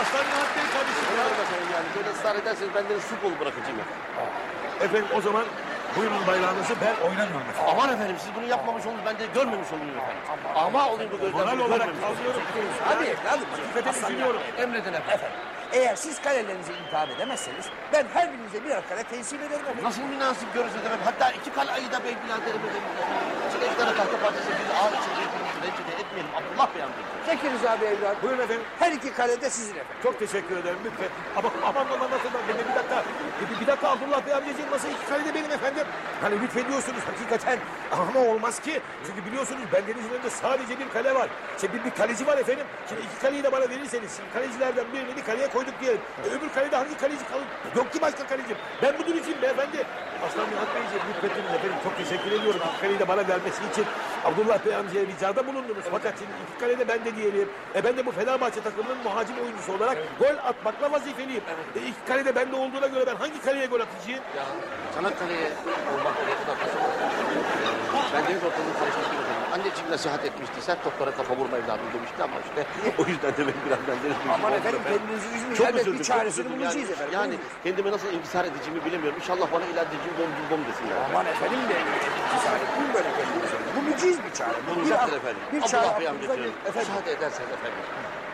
Aslan Nihat Bey kardeşim. ya. Yapmayın efendim yani. Böyle ısrar ederseniz ben de su kolu bırakacağım efendim. Efendim o zaman buyurun bayrağınızı ben oynamıyorum efendim. Aman efendim siz bunu yapmamış olun ben de görmemiş olayım efendim. Ama olayım bu gözden. Moral olarak kazıyorum. Hadi evladım. Hakikaten üzülüyorum. Emredin efendim. Eğer siz kalelerinizi intihar edemezseniz ben her birinize birer kale teslim ederim efendim. Nasıl münasip görürsünüz efendim. Hatta iki kalayı da bey biraderime verin efendim. Tane tahta parçası bir ağır için birbirimizi rencide etmeyelim. Abdullah Bey amcacığım. Çekiniz abi evladım. Buyurun efendim. Her iki kale de sizin efendim. Çok teşekkür ederim lütfen. Ama aman aman nasıl da bir, bir dakika. Bir, bir dakika Abdullah Bey amcacığım nasıl iki kalede benim efendim. Hani lütfediyorsunuz hakikaten. Ama olmaz ki. Çünkü biliyorsunuz bendenizin önünde sadece bir kale var. İşte bir, bir kaleci var efendim. Şimdi iki kaleyi de bana verirseniz. Şimdi kalecilerden birini bir kaleye koyduk diyelim. E, öbür kalede hangi kaleci kalır? Yok ki başka kaleci. Ben bu için beyefendi. Aslan Nihat Beyciğim lütfettiniz efendim. Çok teşekkür ediyorum. İki kaleyi de bana vermesi için. Abdullah Bey amcaya ricada bulundunuz. Fakat şimdi iki kalede ben de diyelim. E ben de bu Fenerbahçe takımının muhacim oyuncusu olarak gol atmakla vazifeliyim. E iki kalede bende olduğuna göre ben hangi kaleye gol atacağım? Ya Çanakkale'ye olmak kasım. Ben deniz ortamını karıştırdım. Anneciğim nasihat etmişti. Sen toplara kafa vurma evladım demişti ama işte o yüzden de ben biraz ben deniz Aman efendim kendinizi üzmeyin. Çok üzüldüm, bir çaresini üzüldüm bulacağız yani. efendim. Yani kendime nasıl inkisar edeceğimi bilemiyorum. İnşallah bana ilerleyeceğim bom bom bom desinler. Aman efendim de intihar etmeyin böyle kendinize. Bu müciz bir çare. Bulacaktır ak- efendim. bir çare Abdullah Bey aklınıza amcacığım. gel- Efendim. Müsaade ederseniz efendim.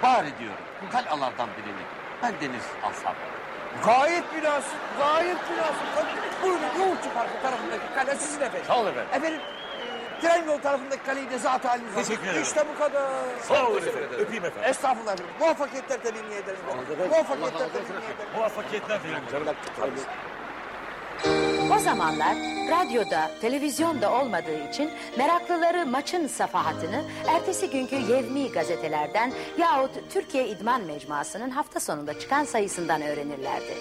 Bari diyorum. Kalalardan birini ben deniz alsam. Gayet münasip, gayet münasip. Buyurun Yoğurtçu Parkı tarafındaki kale sizin efendim. Sağ olun efendim. Efendim, tren yol tarafındaki kaleyi de zat haliniz alın. Teşekkür ederim. İşte bu kadar. Sağ olun efendim. Öpeyim efendim. Estağfurullah efendim. Muvaffakiyetler temenni ederiz. Muvaffakiyetler temenni ederiz. Muvaffakiyetler dilerim canım. O zamanlar radyoda, televizyonda olmadığı için meraklıları maçın safahatını ertesi günkü yevmi gazetelerden yahut Türkiye İdman Mecmuası'nın hafta sonunda çıkan sayısından öğrenirlerdi.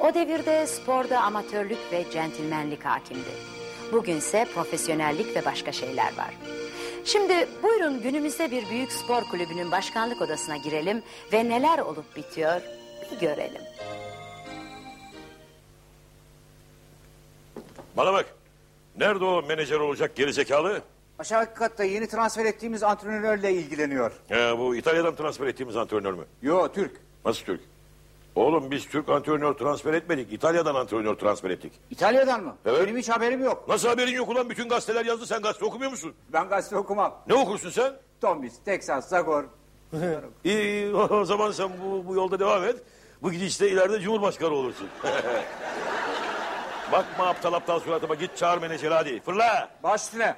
O devirde sporda amatörlük ve centilmenlik hakimdi. Bugünse profesyonellik ve başka şeyler var. Şimdi buyurun günümüzde bir büyük spor kulübünün başkanlık odasına girelim ve neler olup bitiyor bir görelim. Bana bak. Nerede o menajer olacak gerizekalı? Aşağı katta yeni transfer ettiğimiz antrenörle ilgileniyor. He, bu İtalya'dan transfer ettiğimiz antrenör mü? Yo Türk. Nasıl Türk? Oğlum biz Türk antrenör transfer etmedik. İtalya'dan antrenör transfer ettik. İtalya'dan mı? Evet. Benim hiç haberim yok. Nasıl haberin yok ulan? Bütün gazeteler yazdı. Sen gazete okumuyor musun? Ben gazete okumam. Ne okursun sen? Tombis, Texas, Zagor. İyi, iyi o zaman sen bu, bu yolda devam et. Bu gidişte ileride Cumhurbaşkanı olursun. Bakma aptal aptal suratıma git çağır menajeri hadi. Fırla. Baş üstüne.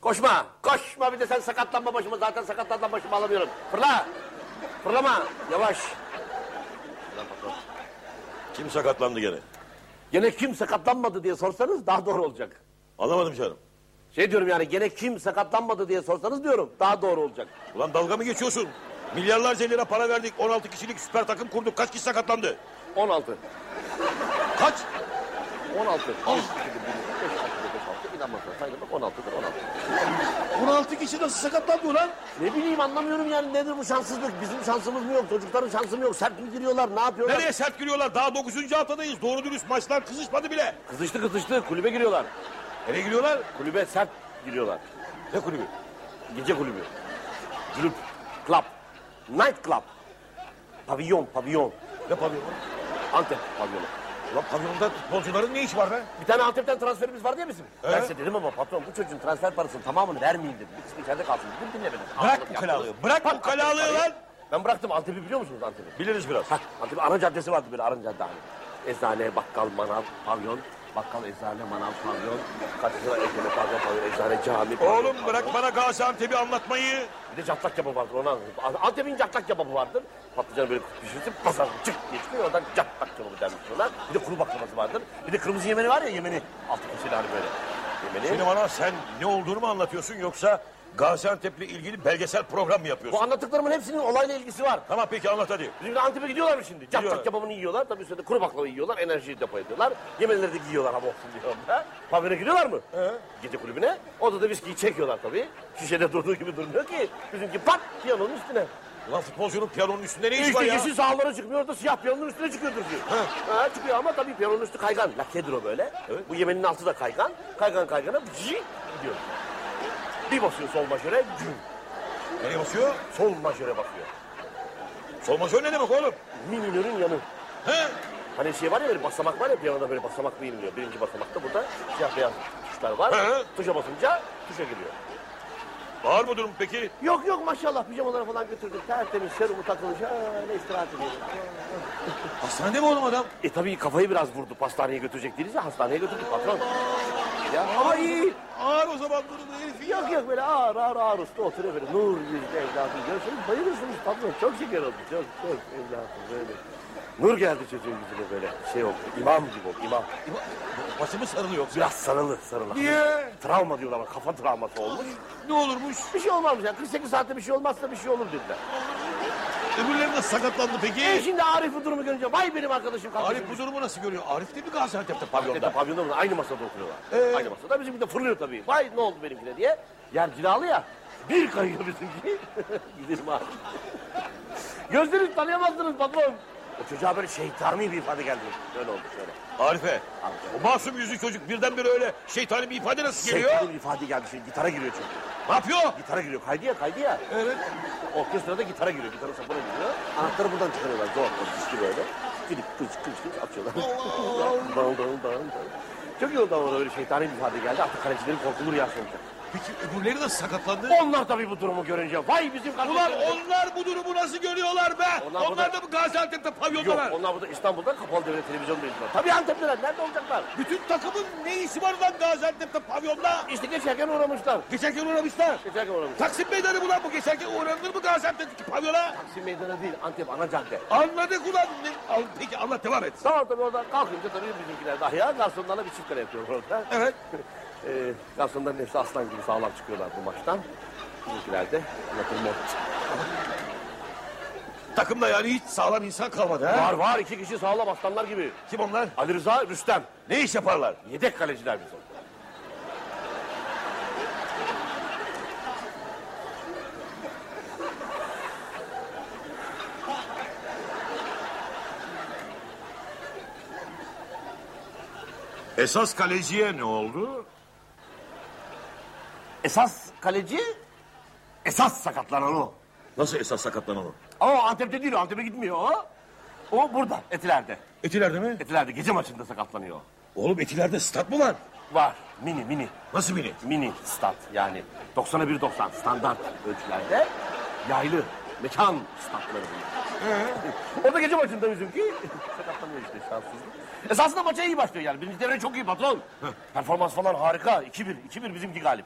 Koşma. Koşma bir de sen sakatlanma başıma. Zaten sakatlanma başımı alamıyorum. Fırla. Fırlama. Yavaş. Kim sakatlandı gene? Gene kim sakatlanmadı diye sorsanız daha doğru olacak. Anlamadım canım. Şey diyorum yani gene kim sakatlanmadı diye sorsanız diyorum daha doğru olacak. Ulan dalga mı geçiyorsun? Milyarlarca lira para verdik. 16 kişilik süper takım kurduk. Kaç kişi sakatlandı? 16. Kaç? 16. 6. İnanmazsan sayılır bak 16'dır 16. 16 kişi nasıl sakatlandı ulan? Ne bileyim anlamıyorum yani nedir bu şanssızlık? Bizim şansımız mı yok? Çocukların şansı mı yok? Sert mi giriyorlar? Ne yapıyorlar? Nereye sert giriyorlar? Daha 9. haftadayız. Doğru dürüst maçlar kızışmadı bile. Kızıştı kızıştı. Kulübe giriyorlar. Nereye giriyorlar? Kulübe sert giriyorlar. Ne kulübü? Gece kulübü. Kulüp. Club. Night club. Pavillon, pavillon. Ne pavyonu? Antep pavyonu. Ulan pavyonda futbolcuların ne işi var be? Bir tane Antep'ten transferimiz var diye bizim. Evet. Ben size dedim ama patron bu çocuğun transfer parasının tamamını vermeyin dedim. Bir kısmı içeride kalsın. Bir dinlemediniz. Bırak bu kalalığı. Bırak bu kalalığı lan. Ben bıraktım Antep'i biliyor musunuz Antep'i? Biliriz biraz. Hah, Antep'in ana caddesi vardı böyle ara cadde. Eczane, bakkal, manav, pavyon. Bakkal, eczane, manav, pavyon. Karşısına ekleme, pavyon, pavyon, eczane, cami. pavyon, Oğlum pavyon. bırak bana Gaziantep'i anlatmayı. Bir de catlak kebabı vardır onu anladım. Antep'in catlak kebabı vardır. Patlıcanı böyle pişirtip pazar çık diye çıkıyor. Oradan catlak kebabı dermiş diyorlar. Bir de kuru baklavası vardır. Bir de kırmızı yemeni var ya yemeni. Altı kişiyle hani böyle. Yemeni. Şimdi bana sen ne olduğunu mu anlatıyorsun yoksa Gaziantep'le ilgili belgesel program mı yapıyorsun? Bu anlattıklarımın hepsinin olayla ilgisi var. Tamam peki anlat hadi. Bizim de Antep'e gidiyorlar mı şimdi? Gidiyorlar. kebabını yiyorlar. Tabii üstüne de kuru baklava yiyorlar. Enerjiyi depo ediyorlar. Yemenleri de giyiyorlar hava olsun diye orada. Gidiyorlar mı? Gece kulübüne. Orada da viskiyi çekiyorlar tabii. Şişede durduğu gibi durmuyor ki. Bizimki pat piyanonun üstüne. Ulan futbolcunun piyanonun üstünde ne İşte var ya? yeşil sahalara çıkmıyor orada siyah piyanonun üstüne çıkıyor duruyor. Ha. çıkıyor ama tabii piyanonun üstü kaygan. Lakedir o böyle. Bu yemenin altı da kaygan. Kaygan kaygana cik gidiyor. Bir basıyor sol majöre. cüm. Nereye basıyor? Sol majöre basıyor. Sol majör ne demek oğlum? Mi minörün yanı. He? Hani şey var ya böyle basamak var ya piyanoda böyle basamak biliniyor. Birinci basamakta burada siyah beyaz tuşlar var. He. Tuşa basınca tuşa giriyor. Var mı durum peki? Yok yok maşallah pijamaları falan götürdük. Tertemiz serumu takılmış. Öyle istirahat ediyoruz. Hastanede mi oğlum adam? E tabii kafayı biraz vurdu. Hastaneye götürecek değiliz ya hastaneye götürdük patron. Ya iyi. Ağır o zaman durumu herif. Yok yok böyle ağır ağır ağır usta oturuyor böyle. Nur yüzlü evladım. Görürseniz bayılırsınız patron. Çok şeker oldu. Çok çok evladım böyle. Nur geldi çocuğun yüzüne böyle. Şey oldu. imam gibi oldu. imam. Başı mı sarılı yoksa? Biraz sarılı sarılı. Niye? Travma diyorlar ama kafa travması olmuş. Ne olurmuş? Bir şey olmamış ya. 48 saatte bir şey olmazsa bir şey olur dediler. Öbürleri nasıl sakatlandı peki? şimdi Arif bu durumu görünce vay benim arkadaşım kardeşim. Arif bu durumu nasıl görüyor? Arif de mi Gaziantep'te Pavyonda. pavyonda? Pavyonda mı? Aynı masada oturuyorlar. Aynı masada. Bizimki de fırlıyor tabii. Vay ne oldu benimkine diye. Yer cilalı ya. Bir kayıyor bizimki. Gidelim abi. Gözleri tanıyamazsınız patron. O çocuğa böyle şeytani bir ifade geldi. Böyle oldu şöyle. Arife. O masum yüzlü çocuk birdenbire öyle şeytani bir ifade nasıl geliyor? Şeytani bir ifade geldi. Şey, gitara giriyor çünkü. Ne yapıyor? Gitara giriyor. Kaydı ya kaydı ya. Evet. Orkestrada gitara giriyor. Gitarın sapına giriyor. Anahtarı buradan çıkarıyorlar. Zor. Diski böyle. Gidip kıç kıç kıç atıyorlar. Dağın dağın dağın dağın. Çok iyi oldu ama öyle şeytani bir ifade geldi. Artık kalecilerin korkulur ya sonuçta. Peki öbürleri nasıl sakatlandı? Onlar tabii bu durumu görünce vay bizim Ulan kardeşlerimiz. onlar bu durumu nasıl görüyorlar be? Onlar Onlar, burada- da mı Gaziantep'te Yok pavyondalar? onlar burada İstanbul'da kapalı devlet televizyonda izliyorlar. Tabii Antep'teler nerede olacaklar? Bütün takımın ne işi var lan Gaziantep'te pavyonda? İşte geçerken uğramışlar. Geçerken uğramışlar. Geçerken uğramışlar. Taksim meydanı bu lan bu geçerken uğranır mı Gaziantep'teki pavyona? Taksim meydanı değil Antep ana cadde. Anladık ulan. Ne- Al, Peki Allah devam et. Tamam tabii oradan kalkınca tabii bizimkiler daha ya garsonlarla bir çift kare yapıyor orada. Evet. Ee, garsonların hepsi aslan gibi sağlam çıkıyorlar bu maçtan. Bizimkiler de anlatılmaz. Takımda yani hiç sağlam insan kalmadı ha? Var var iki kişi sağlam aslanlar gibi. Kim onlar? Ali Rıza, Rüstem. Ne iş yaparlar? Yedek kaleciler bizim. Esas kaleciye ne oldu? Esas kaleci, esas sakatlanan o. Nasıl esas sakatlanan o? Ama o Antep'te değil o, Antep'e gitmiyor o. O burada, Etiler'de. Etilerde mi? Etiler'de gece maçında sakatlanıyor. Oğlum Etiler'de stat mı var? Var, mini mini. Nasıl biri? Mini stat yani 90'a 1.90 standart ölçülerde yaylı mekan statları bunlar. O da gece maçında bizimki. Sakatlanıyor işte şanssızlık. Esasında maça iyi başlıyor yani. Birinci devre çok iyi patron. Performans falan harika. 2-1. 2-1 bizimki galip.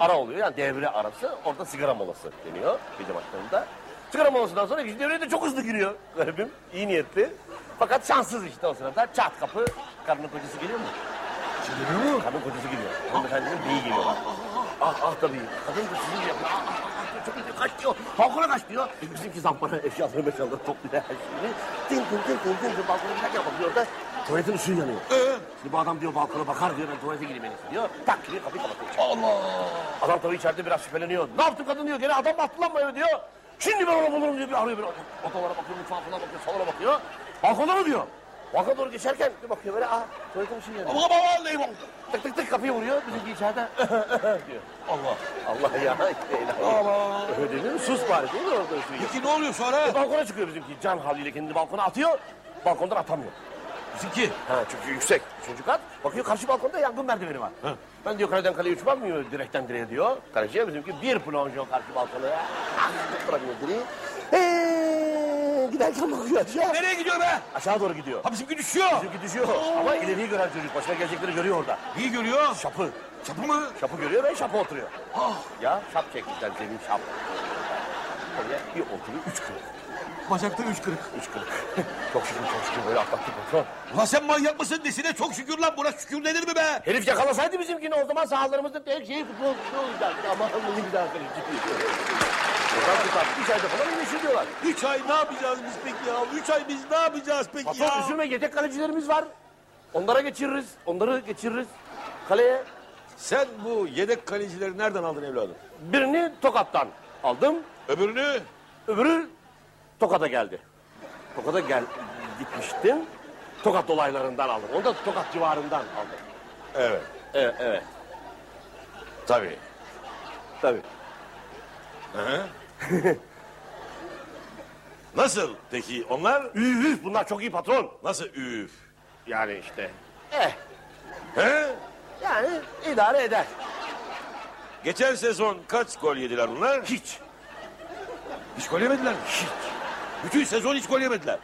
Ara oluyor yani devre arası. Orada sigara molası deniyor gece maçlarında. Sigara molasından sonra ikinci devreye de çok hızlı giriyor. Garibim. iyi niyetli. Fakat şanssız işte o sırada. Çat kapı. Karının kocası geliyor mu? Geliyor mu? Kadın kocası geliyor. Hanımefendinin beyi geliyor. Ah ah tabii. Kadın kocası geliyor. Ah, ah, diyor. Kaç diyor. Balkona kaç diyor. Bizimki zampara eşyaları meşyaları topluyor her şeyini. Dın dın dın dın dın dın balkona giderken bakıyor da tuvaletin ışığı yanıyor. Şimdi bu adam diyor balkona bakar diyor ben tuvalete gireyim en iyisi diyor. Tak giriyor kapıyı kapatıyor. Allah! Adam tabii içeride biraz şüpheleniyor. Ne yaptın kadın diyor. Gene adam mı attı lan bu eve diyor. Şimdi ben onu bulurum diyor. Bir arıyor bir odalara bakıyor, mutfağa falan bakıyor, salona bakıyor. Balkona mı diyor? Balkona doğru geçerken bir bakıyor böyle aa tuvaletin ışığı yanıyor. Ama baba vallahi bak. Tık tık tık kapıyı vuruyor. Bizimki içeride diyor. Allah. Allah ya. Allah. Öyle değil mi? Sus bari değil mi orada ışığı? Peki ne oluyor sonra? E, balkona çıkıyor bizimki. Can havliyle kendini balkona atıyor. Balkondan atamıyor. Bizimki. Ha çünkü yüksek. Üçüncü kat. Bakıyor karşı balkonda yangın merdiveni var. Ben diyor kaleden kaleye uçmam mı direkten direğe diyor. Kaleciye bizimki bir plonjon karşı balkona. Ah, tutturamıyor direği. Eee, giderken bakıyor aşağı. Nereye gidiyor be? Aşağı doğru gidiyor. Ha bizimki düşüyor. Bizimki düşüyor. Ama ileriyi gören çocuk başına gelecekleri görüyor orada. İyi görüyor. Şapı. Çapı mı? Şapı görüyor ve şapı oturuyor. Ah. Ya şap çekmişler zemin şap. Oraya bir oturuyor üç kırık. Bacakta üç kırık. Üç kırık. çok şükür çok şükür böyle atlattık patron. Ulan sen manyak mısın desine çok şükür lan buna şükür denir mi be? Herif yakalasaydı bizimkini o zaman sahalarımızın tek şeyi futbol futbol olacaktı. Ama ne güzel kaleci. Oradan tutar. Üç ayda falan iyileşir diyorlar. Üç ay ne yapacağız biz peki ya? Üç ay biz ne yapacağız peki Patron ya? üzülme yedek kalecilerimiz var. Onlara geçiririz. Onları geçiririz. Kaleye Sen bu yedek kalecileri nereden aldın evladım? birini Tokat'tan aldım. Öbürünü? Öbürü Tokat'a geldi. Tokat'a gel gitmiştim. Tokat dolaylarından aldım. Onu da Tokat civarından aldım. Evet. Evet, evet. Tabii. Tabii. Hı hı. Nasıl peki onlar? Üf, bunlar çok iyi patron. Nasıl üf? Yani işte. Eh, He? yani idare eder. Geçen sezon kaç gol yediler bunlar? Hiç. Hiç gol yemediler mi? Hiç. Bütün sezon hiç gol yemediler.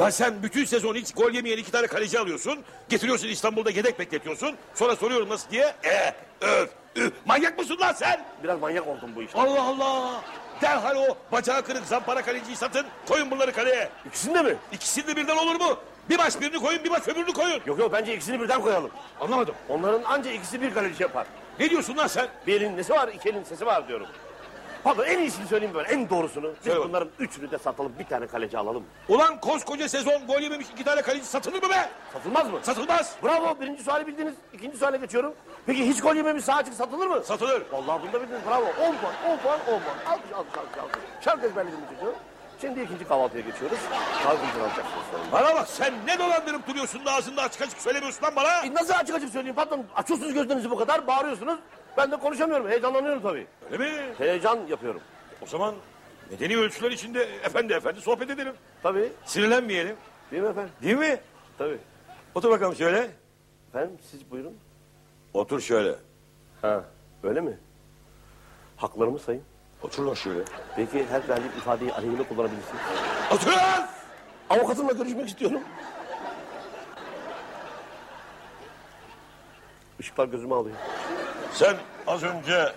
Lan sen bütün sezon hiç gol yemeyen iki tane kaleci alıyorsun. Getiriyorsun İstanbul'da yedek bekletiyorsun. Sonra soruyorum nasıl diye. E, öf, üf. Manyak mısın lan sen? Biraz manyak oldum bu işte. Allah Allah. Derhal o bacağı kırık zampara kaleciyi satın. Koyun bunları kaleye. İkisini de mi? İkisini de birden olur mu? Bir maç birini koyun bir maç öbürünü koyun. Yok yok bence ikisini birden koyalım. Anlamadım. Onların anca ikisi bir kaleci yapar. Ne diyorsun lan sen? Bir elin nesi var, iki elin sesi var diyorum. Pardon en iyisini söyleyeyim böyle, en doğrusunu. Biz Söyle bunların üçünü de satalım, bir tane kaleci alalım. Ulan koskoca sezon gol yememiş iki tane kaleci satılır mı be? Satılmaz mı? Satılmaz. Bravo, birinci suali bildiniz. İkinci suale geçiyorum. Peki hiç gol yememiş sağ açık satılır mı? Satılır. Vallahi bunda bildiniz, bravo. 10 puan, 10 puan, 10 puan. Alkış, alkış, alkış, alkış. Şarkı ezberledim çocuğu. Şimdi ikinci kahvaltıya geçiyoruz. Kahvaltı alacaksınız. Bana bak sen ne dolandırıp duruyorsun da ağzında açık açık söylemiyorsun lan bana. E, Nasıl açık açık söyleyeyim patron? Açıyorsunuz gözlerinizi bu kadar, bağırıyorsunuz. Ben de konuşamıyorum, heyecanlanıyorum tabii. Öyle mi? Heyecan yapıyorum. O zaman medeni ölçüler içinde efendi efendi sohbet edelim. Tabii. Sinirlenmeyelim. Değil mi efendim? Değil mi? Tabii. Otur bakalım şöyle. Efendim siz buyurun. Otur şöyle. Ha, öyle mi? Haklarımı sayın. Otur lan şöyle. Belki her verdiğim ifadeyi aleyhine kullanabilirsiniz. Otur! Avukatımla görüşmek istiyorum. Işıklar gözüme alıyor. Sen az önce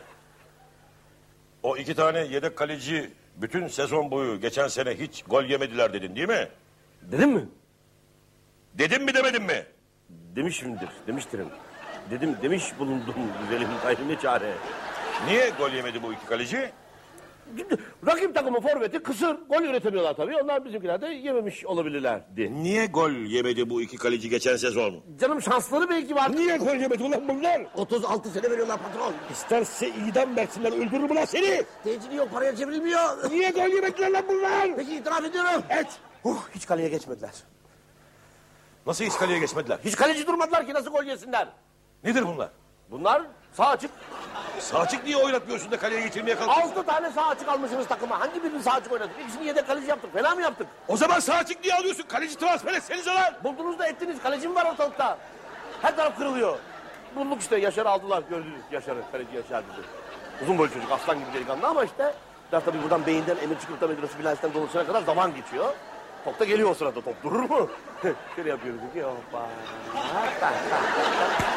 o iki tane yedek kaleci bütün sezon boyu geçen sene hiç gol yemediler dedin değil mi? Dedim mi? Dedim mi demedin mi? Demişimdir, demiştirim. Dedim, demiş bulundum güzelim gayrı ne çare. Niye gol yemedi bu iki kaleci? Rakip takımın forveti kısır, gol üretemiyorlar tabii. Onlar bizimkiler de yememiş olabilirlerdi. Niye gol yemedi bu iki kaleci geçen sezon? Canım şansları belki var. Niye gol yemedi ulan bunlar? 36 sene veriyorlar patron. İsterse idam versinler öldürür mü lan seni? Tecili yok, paraya çevrilmiyor. Niye gol yemediler lan bunlar? Peki itiraf ediyorum. Et. Uh, hiç kaleye geçmediler. Nasıl hiç kaleye geçmediler? Hiç kaleci durmadılar ki nasıl gol yesinler? Nedir bunlar? Bunlar sağ açık. Sağ açık niye oynatmıyorsun da kaleye geçirmeye kalkıyorsun? Altı tane sağ açık almışsınız takıma. Hangi birini sağ açık oynadık? İkisini yedek kaleci yaptık. Fena mı yaptık? O zaman sağ açık niye alıyorsun? Kaleci transfer etsenize lan. Buldunuz da ettiniz. Kaleci mi var ortalıkta? Her taraf kırılıyor. Bulduk işte. Yaşar'ı aldılar. Gördünüz Yaşar'ı. Kaleci Yaşar bizi. Uzun boylu çocuk. Aslan gibi delikanlı ama işte. Biraz tabii buradan beyinden emir çıkıp da medrası bilançtan dolaşana kadar zaman geçiyor. Top da geliyor o sırada. Top durur mu? Şöyle yapıyoruz. ki, Hoppa. Tak, tak, tak, tak.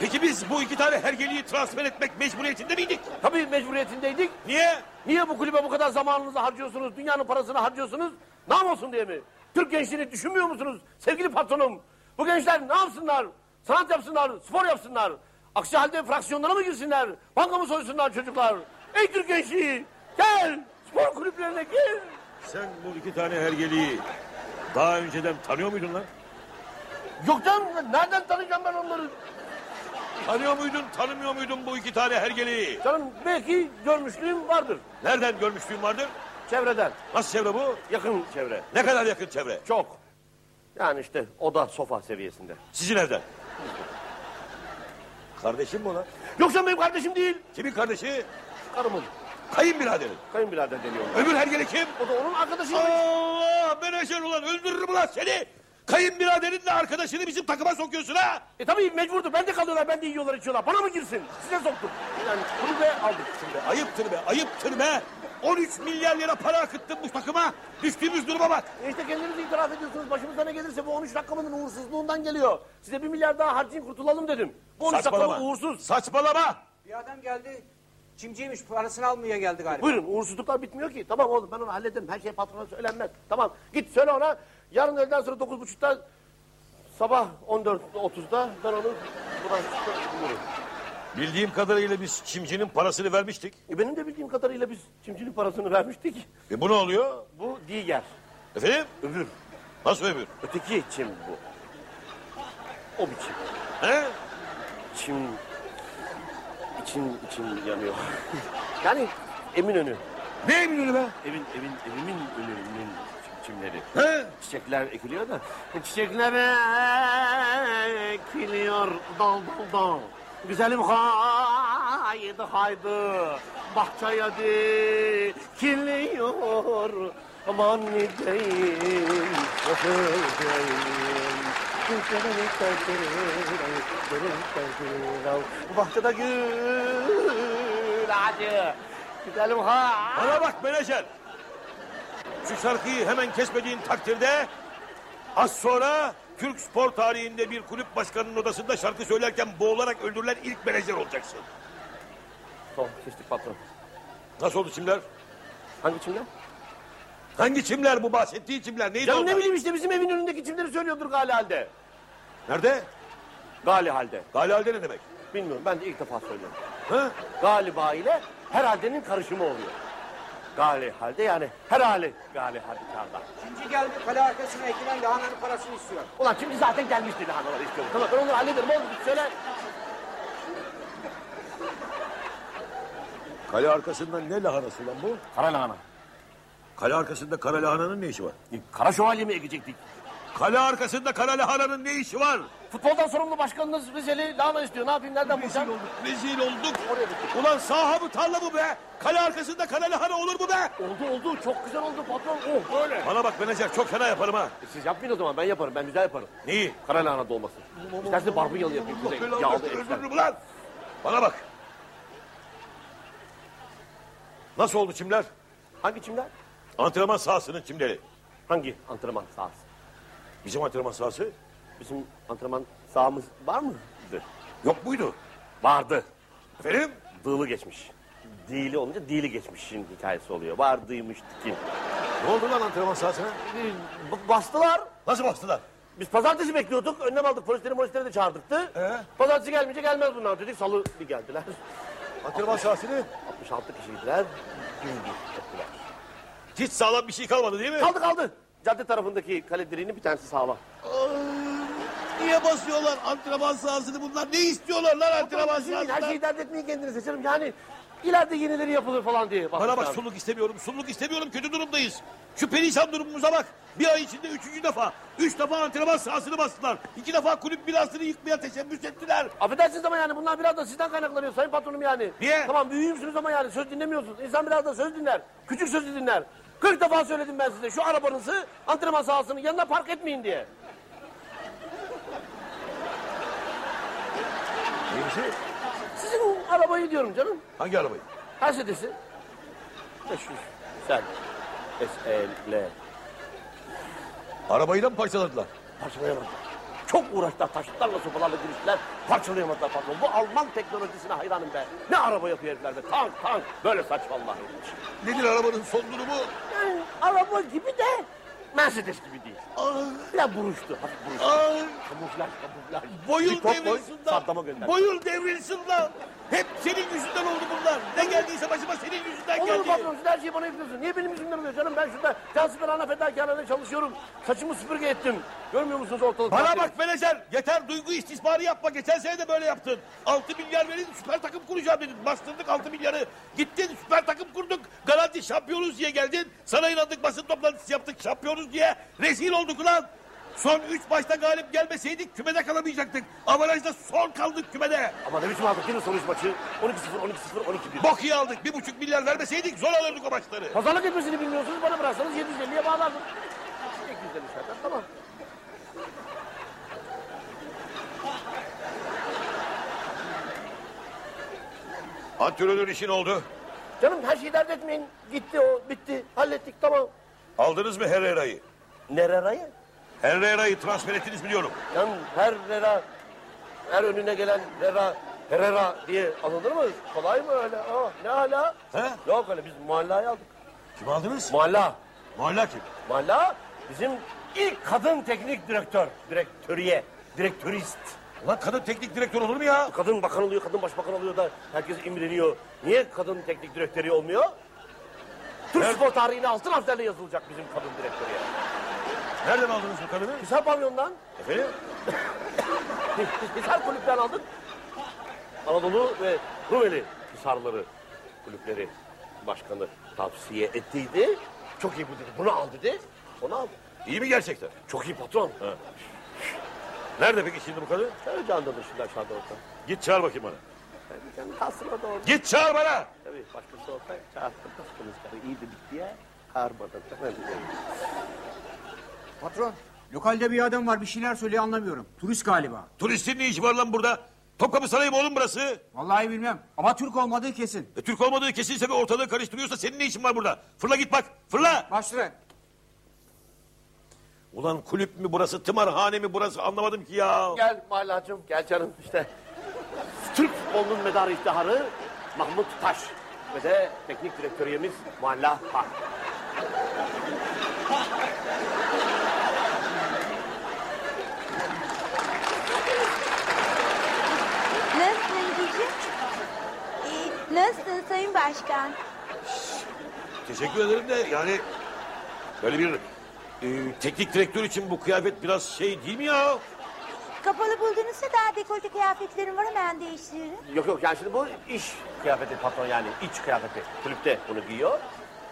Peki biz bu iki tane hergeliyi transfer etmek mecburiyetinde miydik? Tabii mecburiyetindeydik. Niye? Niye bu kulübe bu kadar zamanınızı harcıyorsunuz? Dünyanın parasını harcıyorsunuz? Nam olsun diye mi? Türk gençliğini düşünmüyor musunuz? Sevgili patronum, bu gençler ne yapsınlar? sanat yapsınlar, spor yapsınlar. Aksi halde fraksiyonlara mı girsinler? Banka mı soysunlar çocuklar? Ey Türk gençliği gel spor kulüplerine gel. Sen bu iki tane hergeliği daha önceden tanıyor muydun lan? Yok canım nereden tanıyacağım ben onları? Tanıyor muydun, tanımıyor muydun bu iki tane hergeliği? Canım belki görmüşlüğüm vardır. Nereden görmüşlüğün vardır? Çevreden. Nasıl çevre bu? Yakın çevre. Ne kadar yakın çevre? Çok. Yani işte oda sofa seviyesinde. Sizin evden. Kardeşim mi lan? Yoksa benim kardeşim değil. Kimin kardeşi? Karımın. Kayınbiraderin. Kayınbirader deniyorum. Öbür hergeli kim? O da onun arkadaşı. Allah menajer ulan öldürürüm ulan seni. Kayınbiraderinle arkadaşını bizim takıma sokuyorsun ha. E tabii mecburdur. Ben de kalıyorlar, ben de yiyorlar, içiyorlar. Bana mı girsin? Size soktuk. Yani kulübe aldık şimdi. Ayıptır be, ayıptır be. 13 milyar lira para akıttın bu takıma. Düştüğümüz duruma bak. E işte kendiniz itiraf ediyorsunuz. Başımıza ne gelirse bu 13 rakamının uğursuzluğundan geliyor. Size bir milyar daha harcayın kurtulalım dedim. Bu 13 Saçmalama. rakamı uğursuz. Saçmalama. Bir adam geldi. Çimciymiş parasını almaya geldi galiba. Buyurun uğursuzluklar bitmiyor ki. Tamam oğlum ben onu hallederim. Her şey patrona söylenmez. Tamam git söyle ona. Yarın öğleden sonra 9.30'da sabah 14.30'da ben onu buradan bulurum. Bildiğim kadarıyla biz çimcinin parasını vermiştik. E benim de bildiğim kadarıyla biz çimcinin parasını vermiştik. E bu ne oluyor? Bu diğer. Efendim? Öbür. Nasıl öbür? Öteki çim bu. O biçim. He? Çim... için için yanıyor. yani emin önü. Ne emin önü be? Evin, evin, evimin önünün çimleri. He? Çiçekler ekiliyor da. Çiçekler ekiliyor dal dal dal. Güzelim haydi haydi bahçeye dikiliyor. Aman ne diyeyim, öpeceğim. Bahçede gül acı. Güzelim haydi. Bana bak menajer. Şu şarkıyı hemen kesmediğin takdirde az sonra Türk spor tarihinde bir kulüp başkanının odasında şarkı söylerken boğularak öldürülen ilk menajer olacaksın. Tamam kestik patron. Nasıl oldu çimler? Hangi çimler? Hangi çimler bu bahsettiği çimler? Neydi Canım onlar? ne bileyim işte bizim evin önündeki çimleri söylüyordur Gali halde. Nerede? Gali halde. Gali halde ne demek? Bilmiyorum ben de ilk defa söylüyorum. Ha? Galiba ile herhaldenin karışımı oluyor. Gali halde yani her hali gali halde Çimci geldi kale arkasına ekilen lahananın parasını istiyor. Ulan şimdi zaten gelmişti lahanaları istiyorum. Tamam ben onları hallederim oğlum söyle. Kale arkasında ne lahanası lan bu? Kara lahana. Kale arkasında kara lahananın ne işi var? Kara şövalye mi ekecektik? Kale arkasında kara lahananın ne işi var? Futboldan sorumlu başkanınız Rizeli lahana istiyor. Ne yapayım nereden Rezil bulacağım? olduk, rezil olduk. Oraya gittik. Ulan saha mı tarla mı be? Kale arkasında kara lahana olur mu be? Oldu oldu çok güzel oldu patron. Oh böyle. Bana bak menajer çok fena yaparım ha. E, Siz yapmayın o zaman ben yaparım ben güzel yaparım. Neyi? Kara lahana dolması. İstersen barbunyalı yapayım size. Yağlı ekşen. Öldürürüm lan. Bana bak. Nasıl oldu çimler? Hangi çimler? Antrenman sahasının çimleri. Hangi antrenman sahası? Bizim antrenman sahası Bizim antrenman sahamız var mıydı? yok muydu? Vardı. Efendim? Dığlı geçmiş. Dili olunca dili geçmişin hikayesi oluyor. Vardıymış dikin. Ne oldu lan antrenman sahasına? B- bastılar. Nasıl bastılar? Biz pazartesi bekliyorduk. Önlem aldık. Polisleri polisleri de çağırdıktı. Ee? Pazartesi gelmeyince gelmez bunlar dedik. Salı bir geldiler. Antrenman sahasını 66 kişiydiler. Gündüz ettiler. Hiç sağlam bir şey kalmadı değil mi? Kaldı kaldı. Cadde tarafındaki kale direğinin bir tanesi sağlam. Niye basıyorlar antrenman sahasını bunlar? Ne istiyorlar lan antrenman Üzülmeyin, Her şeyi dert etmeyin kendinize canım. Yani ileride yenileri yapılır falan diye. Bana bak suluk istemiyorum, suluk istemiyorum. Kötü durumdayız. Şu perişan durumumuza bak. Bir ay içinde üçüncü defa. Üç defa antrenman sahasını bastılar. İki defa kulüp binasını yıkmaya teşebbüs ettiler. Affedersiniz ama yani bunlar biraz da sizden kaynaklanıyor sayın patronum yani. Niye? Tamam büyüğümsünüz ama yani söz dinlemiyorsunuz. İnsan biraz da söz dinler. Küçük sözü dinler. 40 defa söyledim ben size şu arabanızı antrenman sahasının yanına park etmeyin diye. Neymişi? Sizin arabayı diyorum canım. Hangi arabayı? Mercedes'i. 500 sen. S-E-L. Arabayı da mı parçaladılar? Parçalayamadılar. Çok uğraştılar taşıtlarla sopalarla giriştiler. Parçalayamadılar patron. Bu Alman teknolojisine hayranım be. Ne araba yapıyor herifler be. Tank tank. Böyle saç vallahi. Nedir arabanın son durumu? Yani araba gibi de Mercedes gibi değil. Ya buruştu, hafif buruştu. Kamuflaj, kamuflaj. Boyun devrilsin lan. Boyun devrilsin lan. Hep senin yüzünden oldu bunlar. Ne geldiyse başıma senin yüzünden Olur mu geldi. patron siz her şeyi bana yapıyorsun. Niye benim yüzümden oluyor canım? Ben şurada cansıperhane fedakarlığında çalışıyorum. Saçımı süpürge ettim. Görmüyor musunuz ortalık? Bana bak menajer yeter duygu istismarı yapma. Geçen sene de böyle yaptın. 6 milyar verin süper takım kuracağım dedin. Bastırdık 6 milyarı. Gittin süper takım kurduk. Garanti şampiyonuz diye geldin. Sana inandık basın toplantısı yaptık şampiyonuz diye. Rezil olduk ulan. Son 3 maçta galip gelmeseydik kümede kalamayacaktık. Avarajda son kaldık kümede. Ama ne biçim aldık yine sonuç maçı? 12-0, 12-0, 12-1. Bok iyi aldık. Bir buçuk milyar vermeseydik zor alırdık o maçları. Pazarlık etmesini bilmiyorsunuz bana bıraksanız 750'ye bağlardım. 850 zaten tamam. Antrenör işin oldu. Canım her şeyi dert etmeyin. Gitti o bitti hallettik tamam. Aldınız mı Herrera'yı? Nerera'yı? Herrera'yı transfer ettiniz biliyorum. Canım her Rera, her önüne gelen Rera, Herrera diye alınır mı? Kolay mı öyle? Aa, ne hala? He? Yok öyle biz muhallayı aldık. Kim aldınız? Muhalla. Muhalla kim? Muhalla bizim ilk kadın teknik direktör. Direktöriye. Direktörist. Ulan kadın teknik direktör olur mu ya? Kadın bakan oluyor, kadın başbakan oluyor da herkes imreniyor. Niye kadın teknik direktörü olmuyor? Türk spor tarihine altın harflerle yazılacak bizim kadın direktörüye. Nereden aldınız bu kadını? Hisar pavyondan. Efendim? Hisar kulüpten aldık. Anadolu ve Rumeli Hisarları kulüpleri başkanı tavsiye ettiydi. Çok iyi bu dedi. Bunu al dedi. Onu aldı. İyi mi gerçekten? Çok iyi patron. Nerede peki şimdi bu kadın? Şöyle canlı dışında aşağıda orta. Git çağır bakayım bana. Kendi kalsın orada orada. Git çağır bana. Tabii başkası olsa çağırtırmaz konuşları. İyi dedik diye çağırmadı. Patron, lokalde bir adam var bir şeyler söylüyor anlamıyorum. Turist galiba. Turistin ne işi var lan burada? Topkapı Sarayı mı oğlum burası? Vallahi bilmem ama Türk olmadığı kesin. E, Türk olmadığı kesinse ve ortalığı karıştırıyorsa senin ne işin var burada? Fırla git bak. Fırla. Başla. Ulan kulüp mü burası, tımarhane mi burası anlamadım ki ya. Gel Mahallacığım gel canım işte. Türk futbolunun medarı iftiharı Mahmut Taş. Ve de teknik direktöriyemiz Mualla Hak. Nasılsın Cici? İyi. Nasılsın Sayın Başkan? Teşekkür ederim de yani böyle bir e, teknik direktör için bu kıyafet biraz şey değil mi ya? Kapalı buldunuzsa daha dekolte kıyafetlerim var hemen değiştiririm. Yok yok yani şimdi bu iş kıyafeti patron yani iç kıyafeti. Kulüpte bunu giyiyor.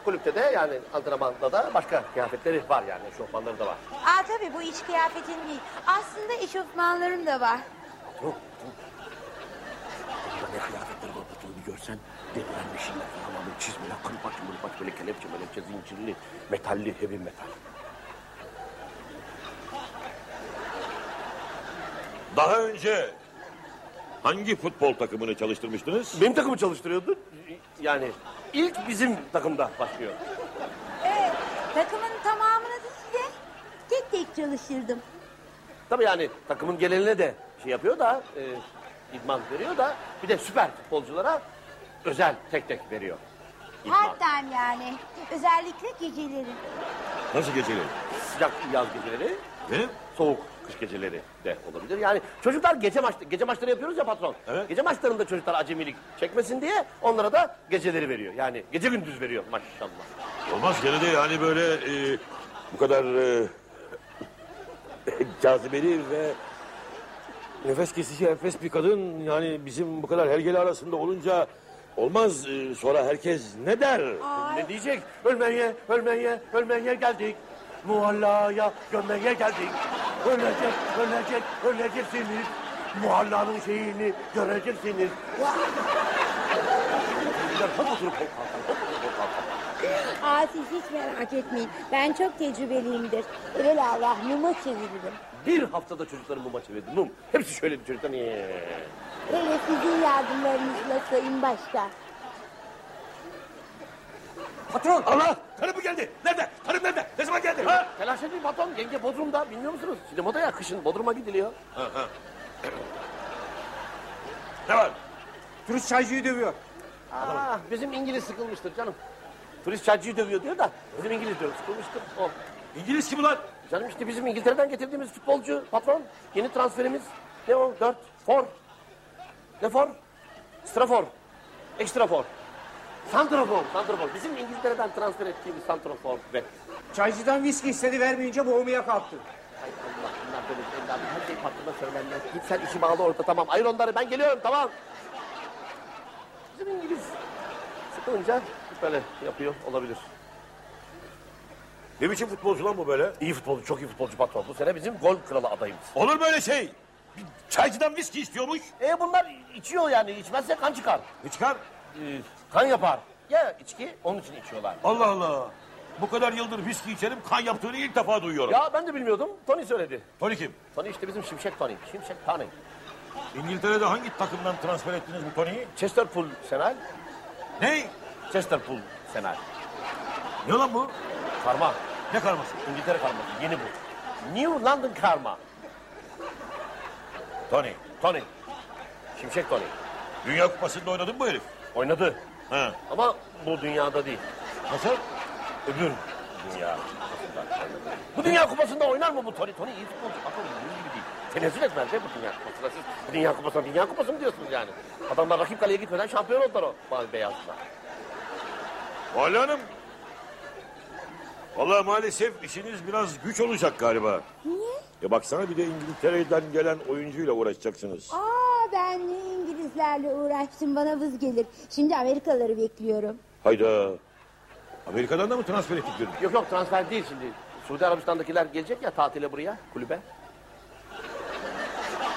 Kulüpte de yani antrenmanda da başka kıyafetleri var yani şofmanları da var. Aa tabii bu iç kıyafetin değil. Aslında eşofmanlarım da var. Yok. Burada ne kıyafetler var patron bir meşinler falan. Böyle çizmeler, kırbaç, mırbaç, böyle kelepçe, melepçe, zincirli, metalli, heavy metal. Daha önce hangi futbol takımını çalıştırmıştınız? Benim takımı çalıştırıyordu. Yani ilk bizim takımda başlıyor. Evet takımın tamamını size tek tek çalıştırdım. Tabii yani takımın geleneğine de şey yapıyor da, e, idman veriyor da bir de süper futbolculara özel tek tek veriyor. Part time yani. Özellikle geceleri. Nasıl geceleri? Sıcak yaz geceleri, Benim? soğuk kış geceleri de olabilir. Yani çocuklar gece maç gece maçları yapıyoruz ya patron. Evet. Gece maçlarında çocuklar acemilik çekmesin diye onlara da geceleri veriyor. Yani gece gündüz veriyor maşallah. Olmaz gene de yani böyle e, bu kadar e, cazibeli ve nefes kesici enfes bir kadın yani bizim bu kadar hergeli arasında olunca olmaz. E, sonra herkes ne der? Ne diyecek? Ölmeye, ölmeye, ölmeye geldik. Muhallaya gömmeye geldik. Ölecek, ölecek, öleceksiniz. Muhallanın şeyini göreceksiniz. Hop oturup. Aa siz hiç merak etmeyin. Ben çok tecrübeliyimdir. Evelallah muma çeviririm. Bir haftada çocukların muma çevirdi. Mum. Hepsi şöyle bir çocuklar. Ee. Hele sizin yardımlarınızla Sayın Başkan. Patron. Allah! Karım mı geldi? Nerede? Karım nerede? Ne zaman geldi? Ha, telaş etmeyin patron. Yenge Bodrum'da. Bilmiyor musunuz? Sinemada ya kışın Bodrum'a gidiliyor. Ne var? Turist çaycıyı dövüyor. Aa, bizim İngiliz sıkılmıştır canım. Turist çaycıyı dövüyor diyor da bizim İngiliz diyor sıkılmıştır. O. İngiliz kim ulan? Canım işte bizim İngiltere'den getirdiğimiz futbolcu patron. Yeni transferimiz. Ne o? Dört. For. Ne for? Strafor. Ekstra for. Santrafor. Santrafor. Bizim İngiltere'den transfer ettiğimiz santrafor. Ve Çaycıdan viski istedi vermeyince boğmaya kalktı. Hay Allah bunlar böyle evladım her şey patrona söylenmez. Git sen işi bağla orada tamam. Ayır onları ben geliyorum tamam. Bizim İngiliz sıkılınca böyle yapıyor olabilir. Ne biçim futbolcu lan bu böyle? İyi futbolcu çok iyi futbolcu patron. Bu sene bizim gol kralı adayımız. Olur böyle şey. Bir çaycıdan viski istiyormuş. E bunlar içiyor yani içmezse kan çıkar. Ne çıkar? Ee, kan yapar. Ya içki onun için içiyorlar. Allah Allah. Bu kadar yıldır viski içerim kan yaptığını ilk defa duyuyorum. Ya ben de bilmiyordum. Tony söyledi. Tony kim? Tony işte bizim Şimşek Tony. Şimşek Tony. İngiltere'de hangi takımdan transfer ettiniz bu Tony'yi? Chesterpool Senal. Ne? Chesterpool Senal. Ne lan bu? Karma. Ne karması? İngiltere karması. Yeni bu. New London Karma. Tony. Tony. Şimşek Tony. Dünya Kupası'nda oynadın mı bu herif? Oynadı. Ha. Ama bu dünyada değil. Nasıl? Öbür dünya. Bu dünya kupasında oynar mı bu Tony? Tony iyi futbolcu. Bakın bunun gibi değil. Tenezzül etmez be bu dünya kupasına. Siz bu dünya kupasına dünya kupası mı diyorsunuz yani? Adamlar rakip kaleye gitmeden şampiyon oldular o mavi beyazlar. Vali Hanım. Vallahi maalesef işiniz biraz güç olacak galiba. Niye? Ya baksana bir de İngiltere'den gelen oyuncuyla uğraşacaksınız. Aa ben ne İngilizlerle uğraştım bana vız gelir. Şimdi Amerikalıları bekliyorum. Hayda. Amerika'dan da mı transfer ettik dedim? Yok yok transfer değil şimdi. Suudi Arabistan'dakiler gelecek ya tatile buraya kulübe.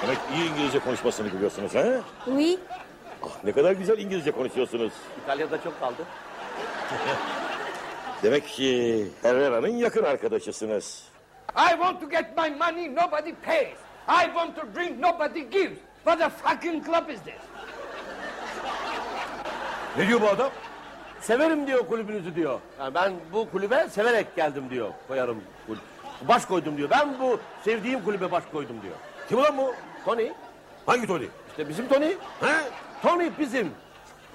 Demek iyi İngilizce konuşmasını biliyorsunuz ha? Oui. Ah, ne kadar güzel İngilizce konuşuyorsunuz. İtalya'da çok kaldı. Demek ki Herrera'nın yakın arkadaşısınız. I want to get my money, nobody pays. I want to drink, nobody gives. What a fucking club is this? Ne diyor bu adam? Severim diyor kulübünüzü diyor. Yani ben bu kulübe severek geldim diyor. Koyarım. kul- Baş koydum diyor. Ben bu sevdiğim kulübe baş koydum diyor. Kim ulan bu? Tony. Hangi Tony? İşte bizim Tony. He? Tony bizim.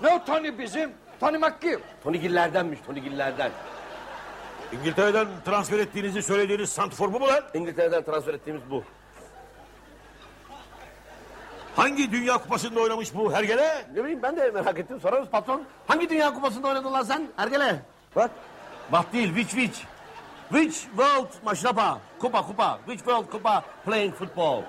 Ne o Tony bizim? Tony McGill. Tony Giller'denmiş. Tony Giller'den. İngiltere'den transfer ettiğinizi söylediğiniz santrfor bu mu lan? İngiltere'den transfer ettiğimiz bu. Hangi Dünya Kupası'nda oynamış bu hergele? Ne bileyim ben de merak ettim. Sorarız patron. Hangi dünya kupasında oynadın lan sen? Ergele. Bak. Bak değil. Which which? Which world maşrapa? Kupa kupa. Which world kupa playing football?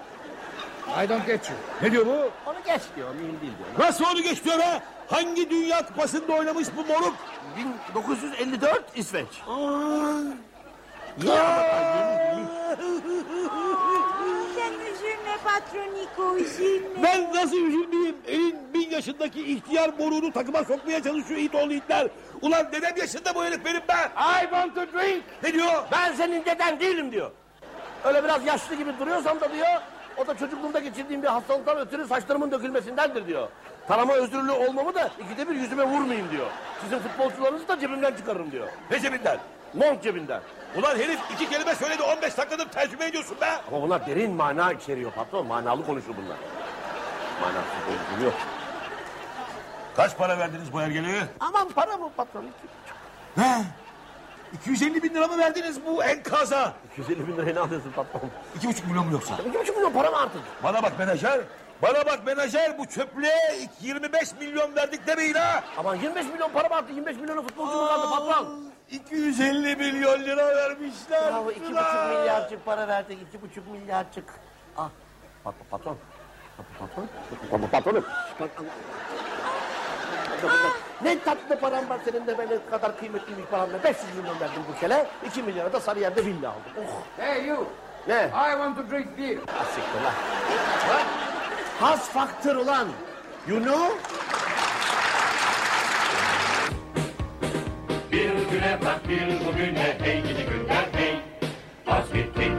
I don't get you. Ne diyor bu? Onu geç diyor. Mühim değil diyor. Nasıl onu geç diyor ha? Hangi Dünya Kupası'nda oynamış bu moruk? 1954 İsveç. Sen üzülme patroniko üzülme. Ben nasıl üzülmeyeyim? Elin bin yaşındaki ihtiyar moruğunu takıma sokmaya çalışıyor it oğlu itler. Ulan dedem yaşında bu herif benim ben. I want to drink. Ne diyor? Ben senin deden değilim diyor. Öyle biraz yaşlı gibi duruyorsam da diyor. O da çocukluğumda geçirdiğim bir hastalıktan ötürü saçlarımın dökülmesindendir diyor. Tarama özürlü olmamı da ikide bir yüzüme vurmayayım diyor. Sizin futbolcularınızı da cebimden çıkarırım diyor. Ne cebinden? Mont cebinden. Ulan herif iki kelime söyledi 15 dakikadır tercüme ediyorsun be. Ama bunlar derin mana içeriyor patron. Manalı konuşur bunlar. Manasız konuşuluyor. Kaç para verdiniz bu hergeleye? Aman para mı patron? Ne? 250 bin lira mı verdiniz bu enkaza? 250 bin liraya ne alıyorsun patron? 2,5 milyon mu yoksa? 2,5 milyon para mı artık? Bana bak menajer. Bana bak menajer bu çöplüğe 25 milyon verdik demeyin ha. Aman 25 milyon para mı arttı? 25 milyonu futbolcu mu kaldı patron? 250 milyon lira vermişler. Bravo, iki buçuk milyarcık para verdik, iki buçuk milyarcık. Ah, pat, patron. Pat, patron. Pat, patronum. Pat- Ne tatlı param var senin de benim kadar kıymetli bir param var. 500 milyon verdim bu kele. 2 milyona da Sarıyer'de villa aldım. Oh. Hey you. Ne? I want to drink beer. Siktir lan. Ha? Has faktör ulan. You know? Bir güne bak bir bugüne hey gidi günler hey. Az gittik